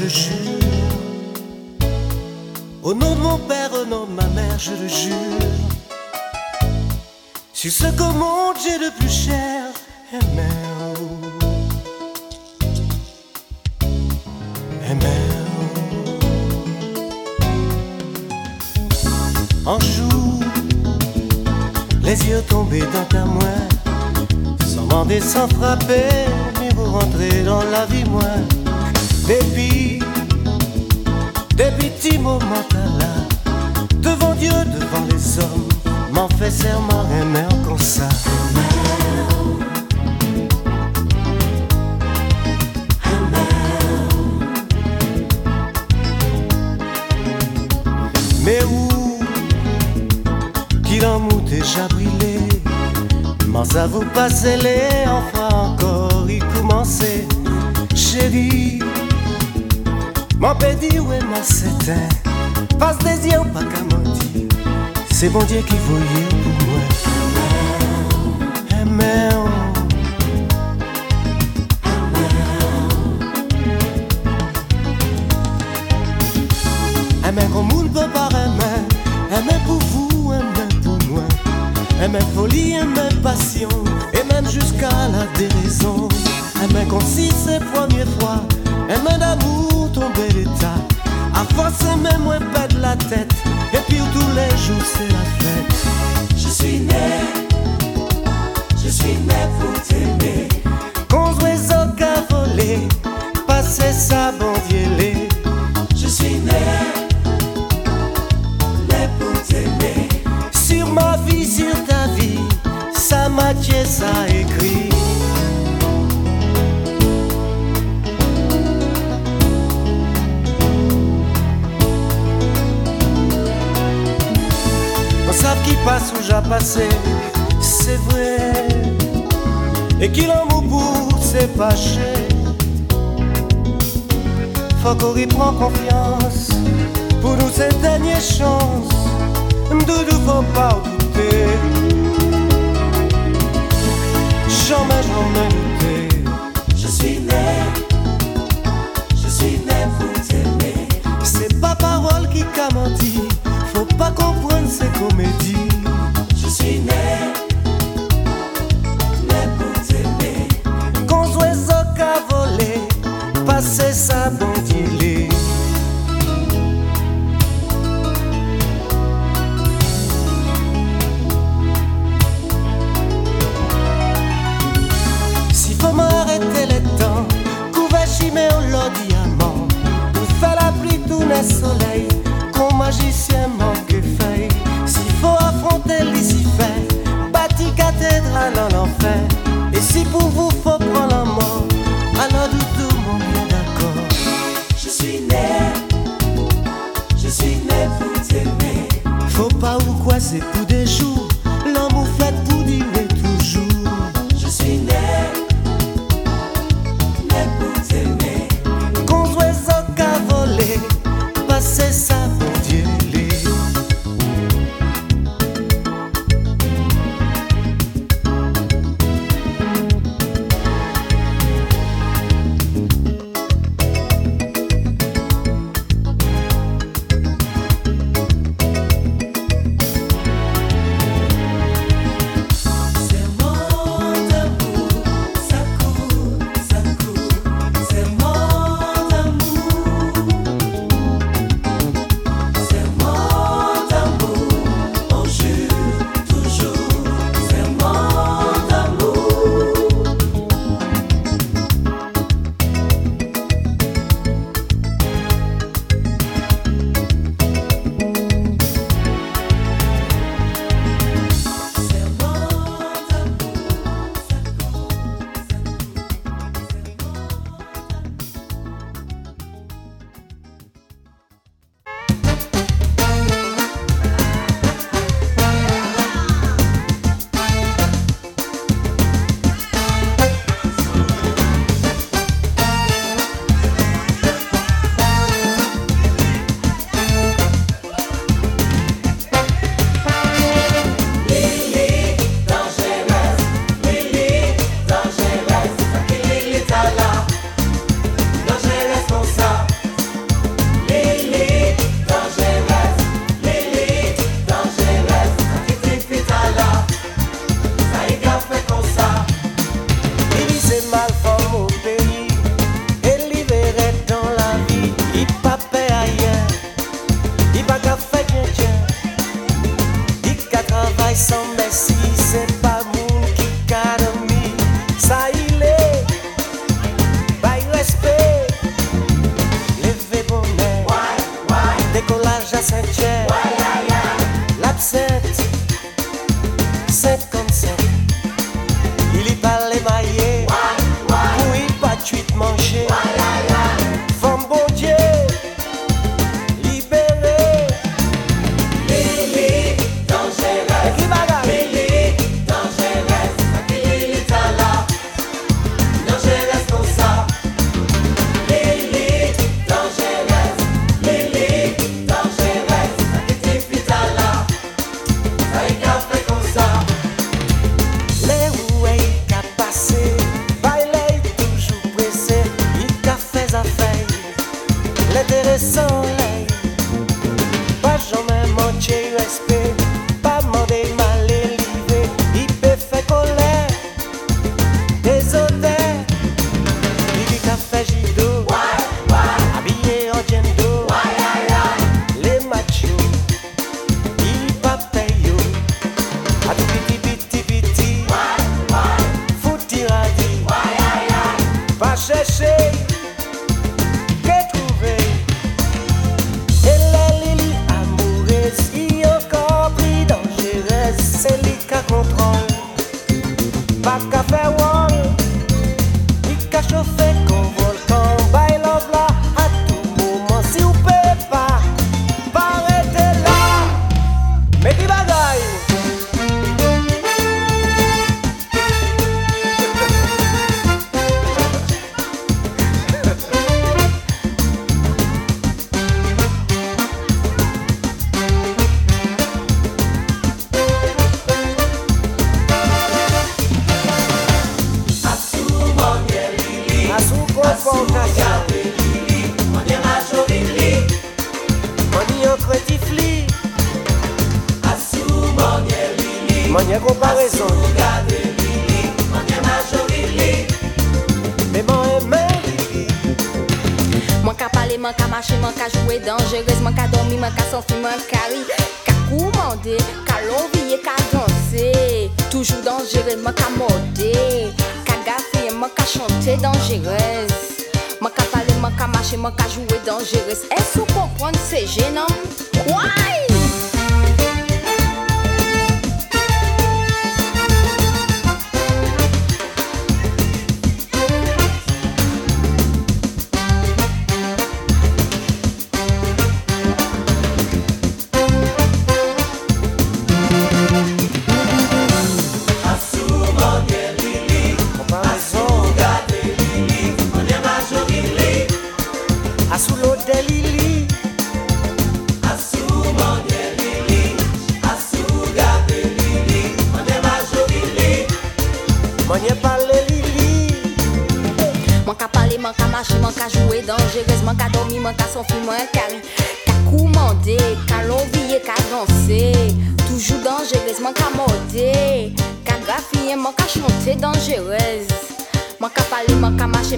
le jure. Au nom de mon père, au nom de ma mère, je le jure. Sur ce qu'au monde j'ai de plus cher, ML. ML. Un jour, les yeux tombés dans ta main, sans demander, sans frapper, mais vous rentrez dans la vie, moi. Depuis, des petits moments là, devant Dieu, devant les hommes, m'en fait serment aimer comme ça. Mais où qu'il en mou déjà brûlé, m'en ça vous passer C'est bon Dieu qui voyait pour moi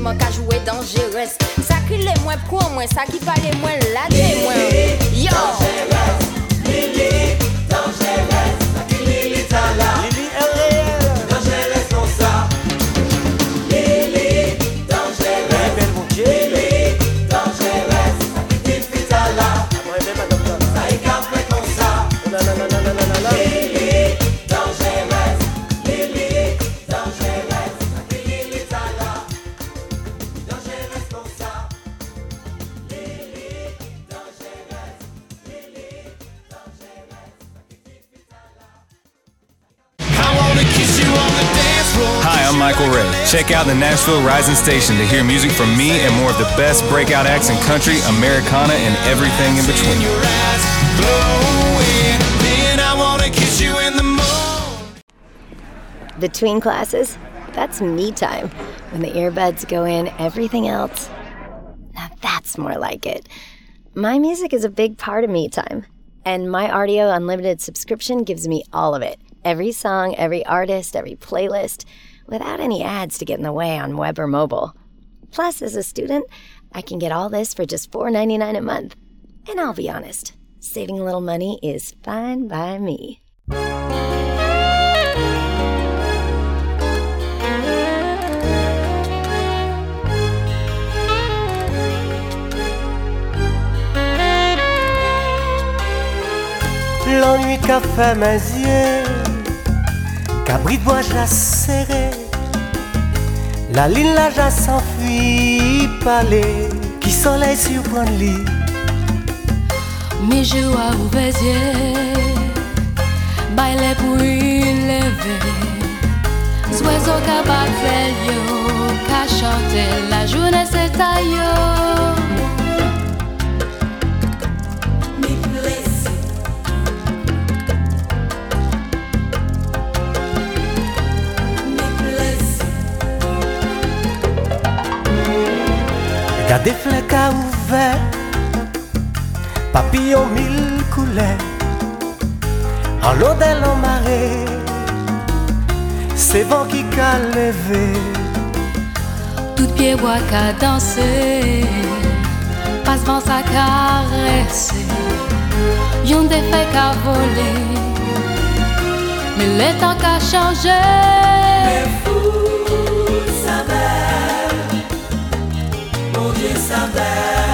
mwen ka mache, mwen ka joue dangereuse Sa ki le mwen pou mwen, sa ki pale mwen lade mwen the Nashville Rising Station to hear music from me and more of the best breakout acts in country, Americana, and everything in between. Between classes, that's me time. When the earbuds go in, everything else. Now that's more like it. My music is a big part of me time. And my Rdio Unlimited subscription gives me all of it every song, every artist, every playlist, without any ads to get in the way on web or mobile. Plus, as a student, I can get all this for just $4.99 a month. And I'll be honest, saving a little money is fine by me. L'ennui qu'a fait mes yeux Cabri de bois serré La ligne là j'ai s'enfuit Palais Qui soleil surprend le lit. Joues à ouverts yeux Baile pour lever Oiseaux qui battent yo Qui chantent la journée c'est à yo Regardez flèques à ouvert. Papillon mille couleurs. En l'eau de en marée C'est vent qui qu'a levé Tout pied bois qu'à danser Passe vent sa caresser Yon des faits qu'à voler. Mais le temps qu'a changé Mon Dieu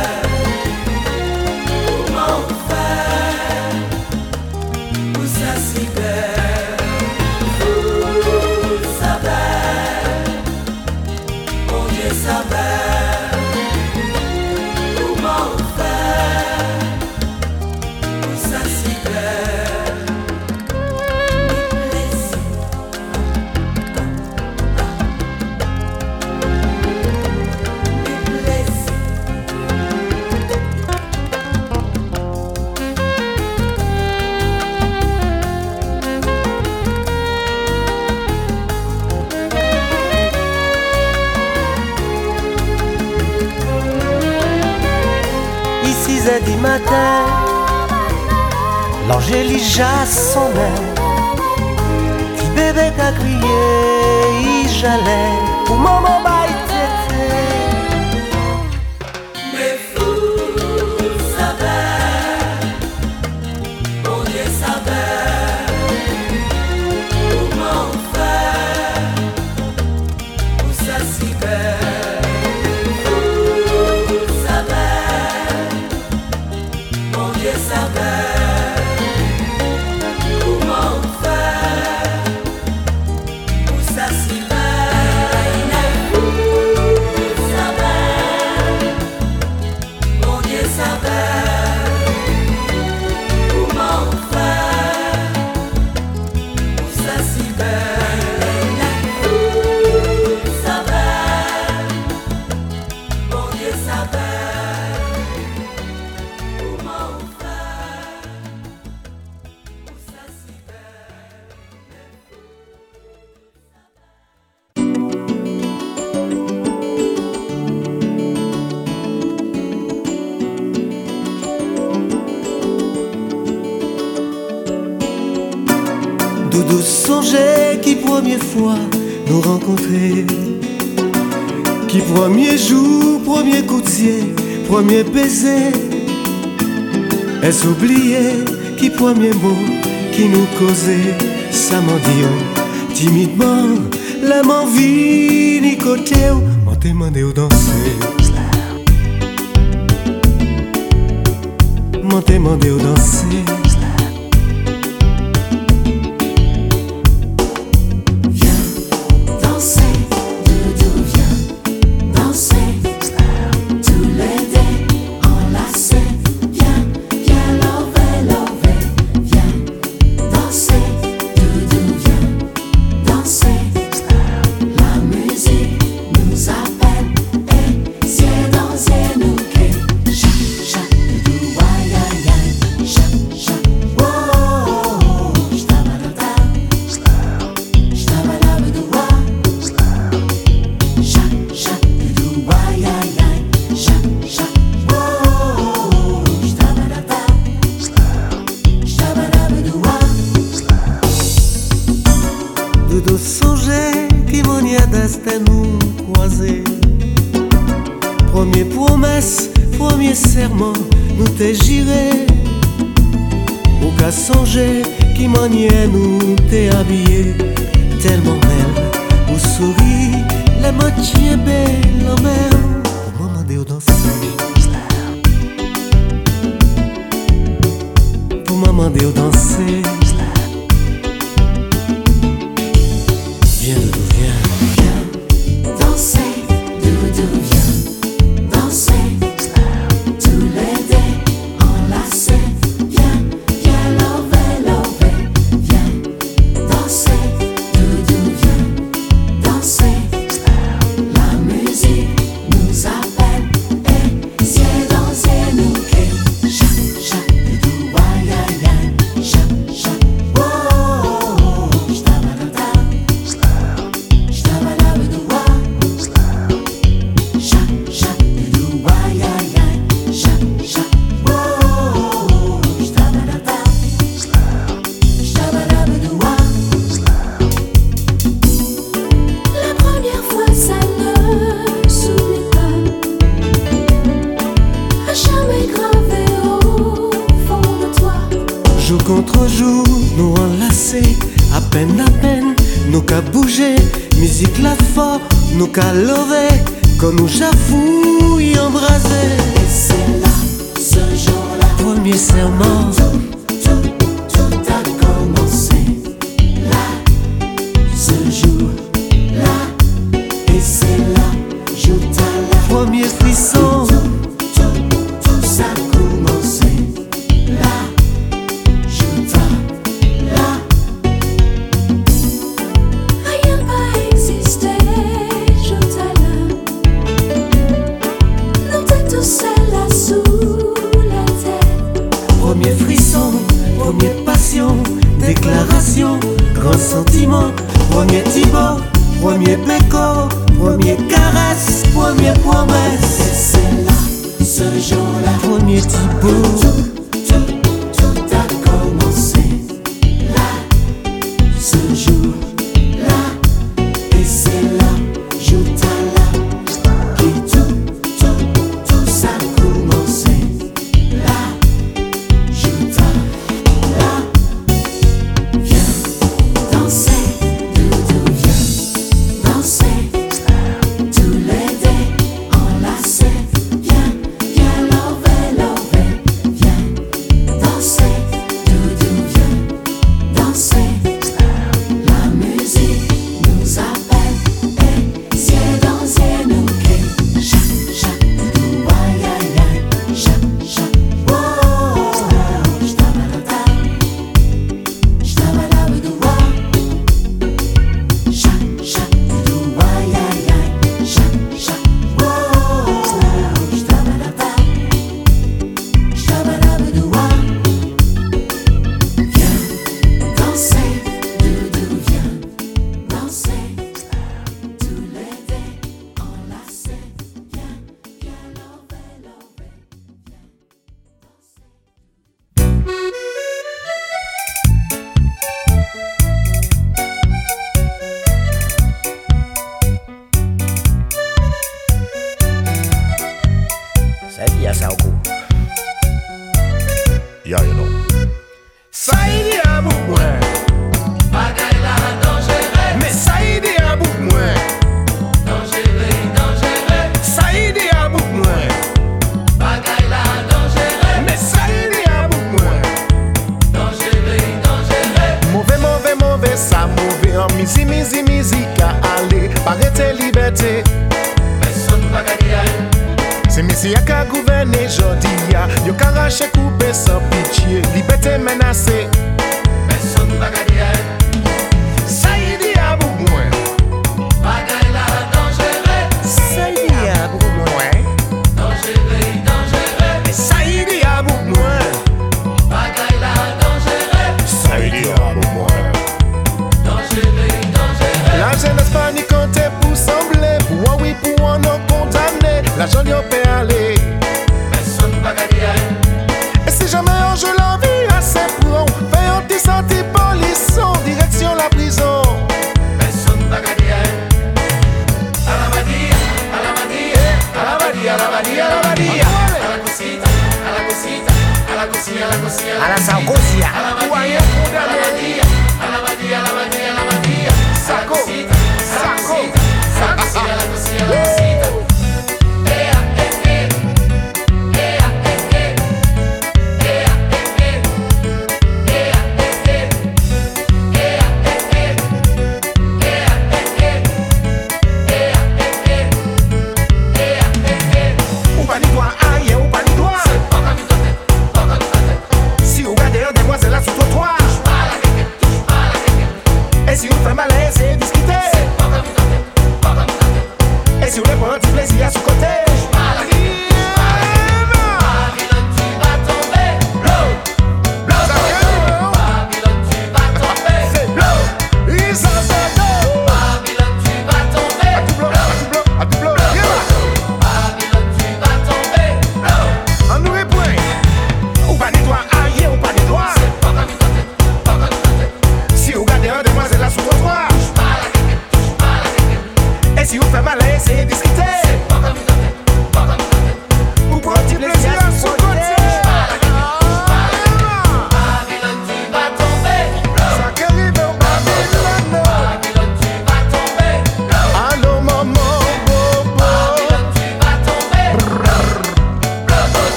matin, l'angélija sonnait, qui bébé qu'a crié, il pour maman nous rencontrer. Qui premier jour, premier coup premier baiser, est-ce oublié qui premier mot qui nous causait? Ça m'en dit timidement la m'envie ni côté m'en demandé au danser. M'en demandé au danser.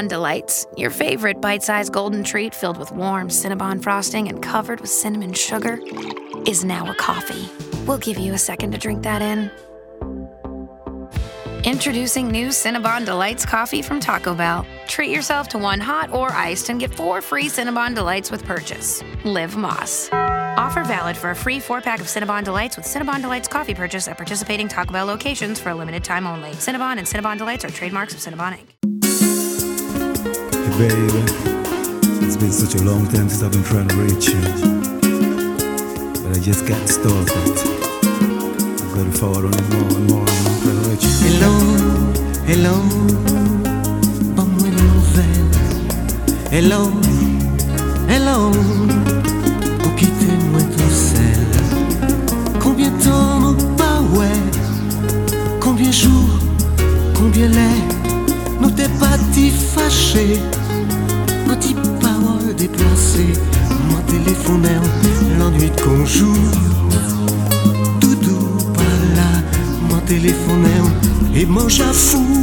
Cinnabon Delights, your favorite bite sized golden treat filled with warm Cinnabon frosting and covered with cinnamon sugar, is now a coffee. We'll give you a second to drink that in. Introducing new Cinnabon Delights coffee from Taco Bell. Treat yourself to one hot or iced and get four free Cinnabon Delights with purchase. Live Moss. Offer valid for a free four pack of Cinnabon Delights with Cinnabon Delights coffee purchase at participating Taco Bell locations for a limited time only. Cinnabon and Cinnabon Delights are trademarks of Cinnabon Inc. baby. It's been such a long time since I've been trying to reach you. But I just got started. I'm going forward on it more and more. I'm trying to reach you. Hello, hello. Bonne nouvelle. Hello, hello. Pour quitter moi tout seul. Combien de temps, mon pas. Combien de jours, combien l'air. Nous t'es pas dit fâché? nos petites paroles déplacées, mon téléphone l'ennui qu'on joue. Doudou, pas là, mon téléphone et mon jafou.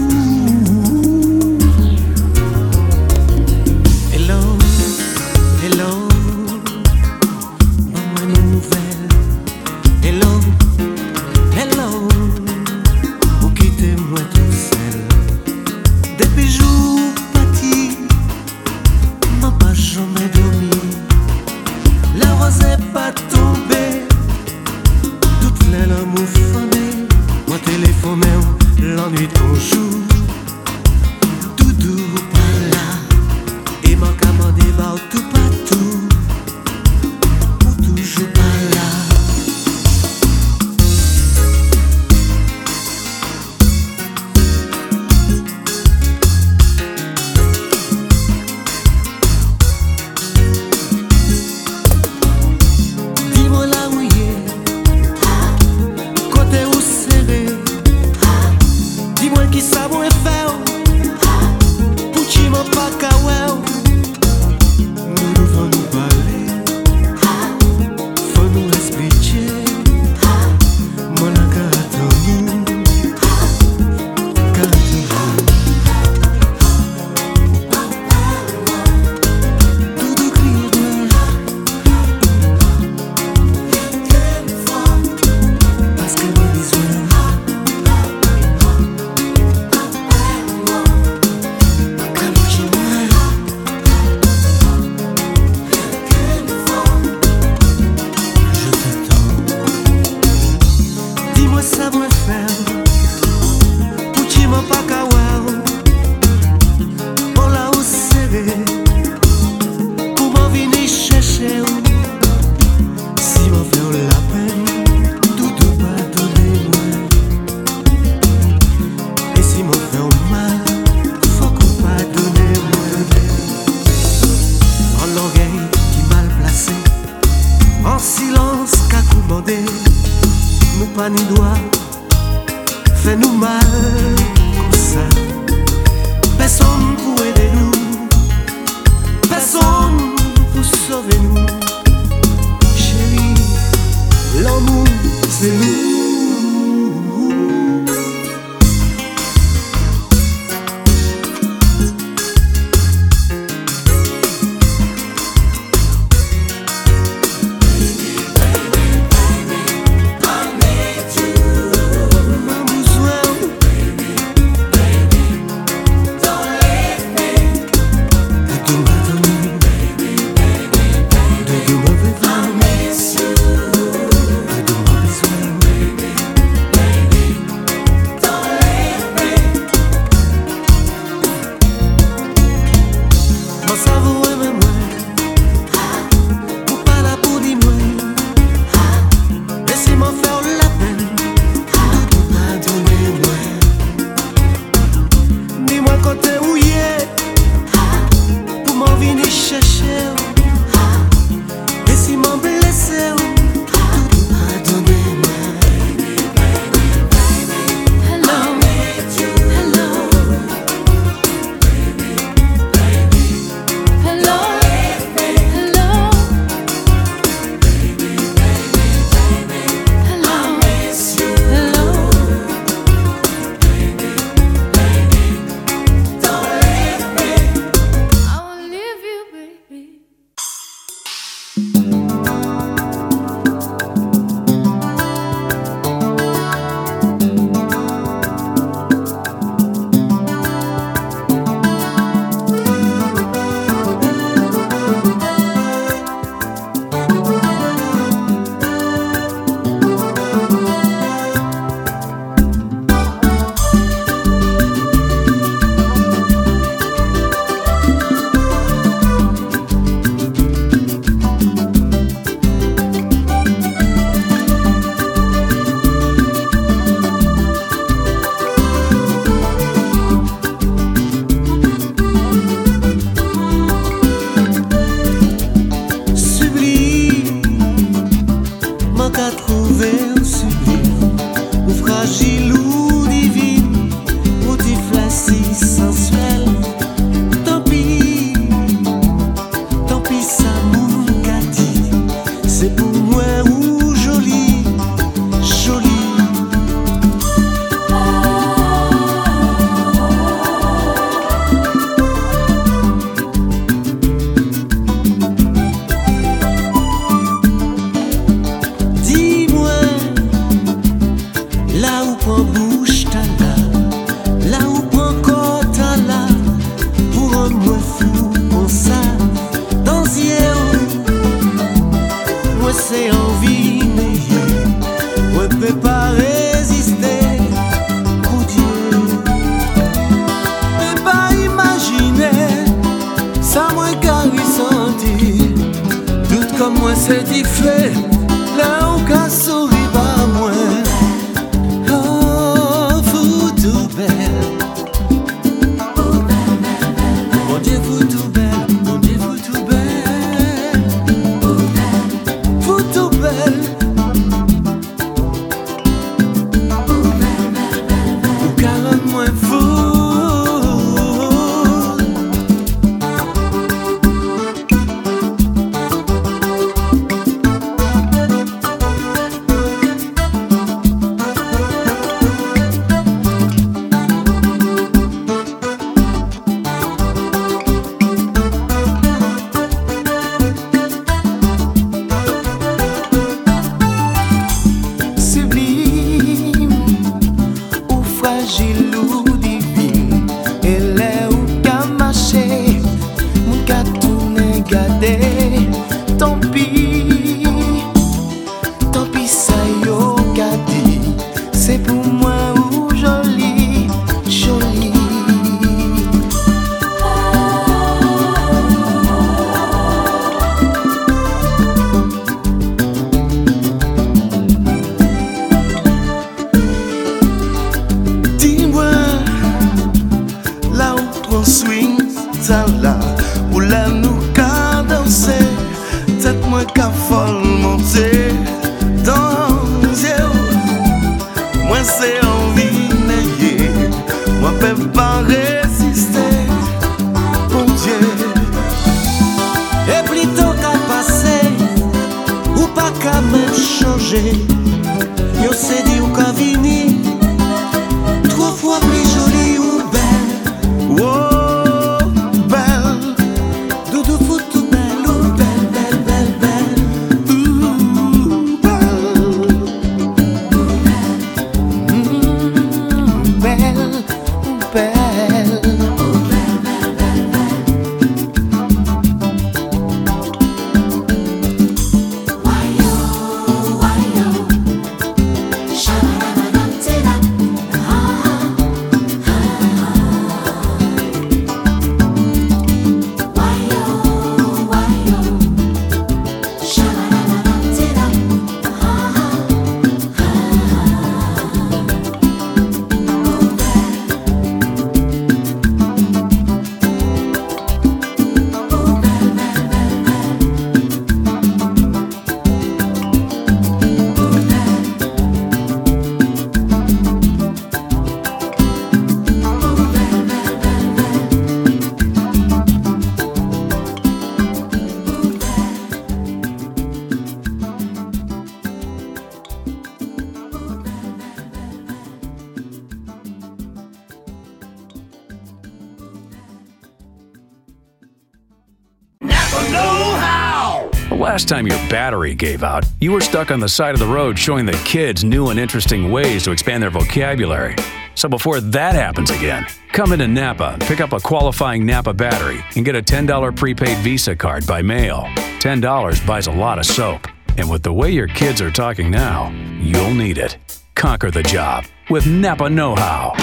gave out, you were stuck on the side of the road showing the kids new and interesting ways to expand their vocabulary. So before that happens again, come into Napa, pick up a qualifying Napa battery, and get a $10 prepaid Visa card by mail. $10 buys a lot of soap. And with the way your kids are talking now, you'll need it. Conquer the job with Napa Know How.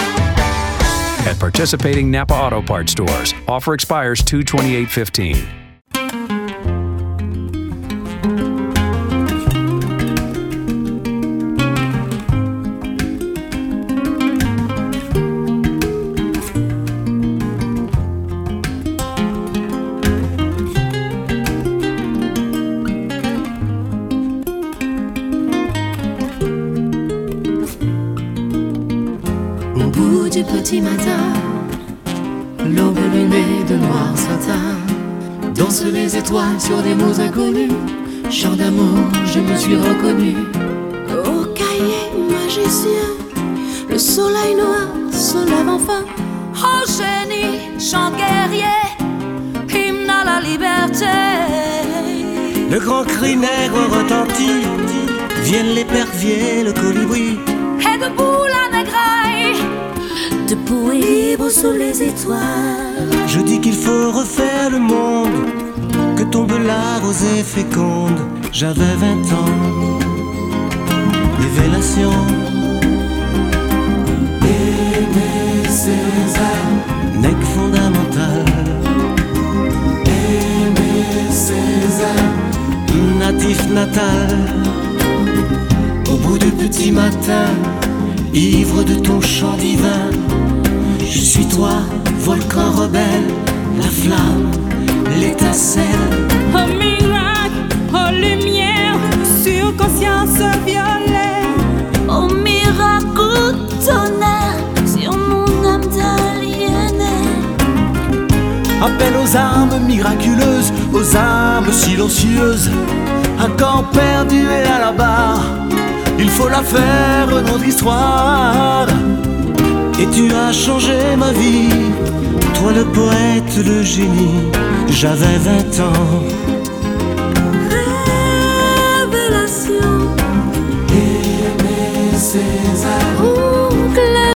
At participating Napa Auto Parts stores, offer expires 22815. sous les étoiles. Je dis qu'il faut refaire le monde, que tombe la rosée féconde. J'avais 20 ans, révélation. Aimer ses âmes, fondamental. Aimer ses âmes, natif natal. Au bout du petit matin, ivre de ton chant divin je suis toi, volcan rebelle, la flamme, l'étincelle. Oh miracle, oh lumière sur conscience violet. Oh miracle, tonnerre sur mon âme d'aliénée. Appel aux âmes miraculeuses, aux âmes silencieuses. Un camp perdu et à la barre. Il faut la faire, notre histoire. Et tu as changé ma vie, toi le poète, le génie. J'avais vingt ans.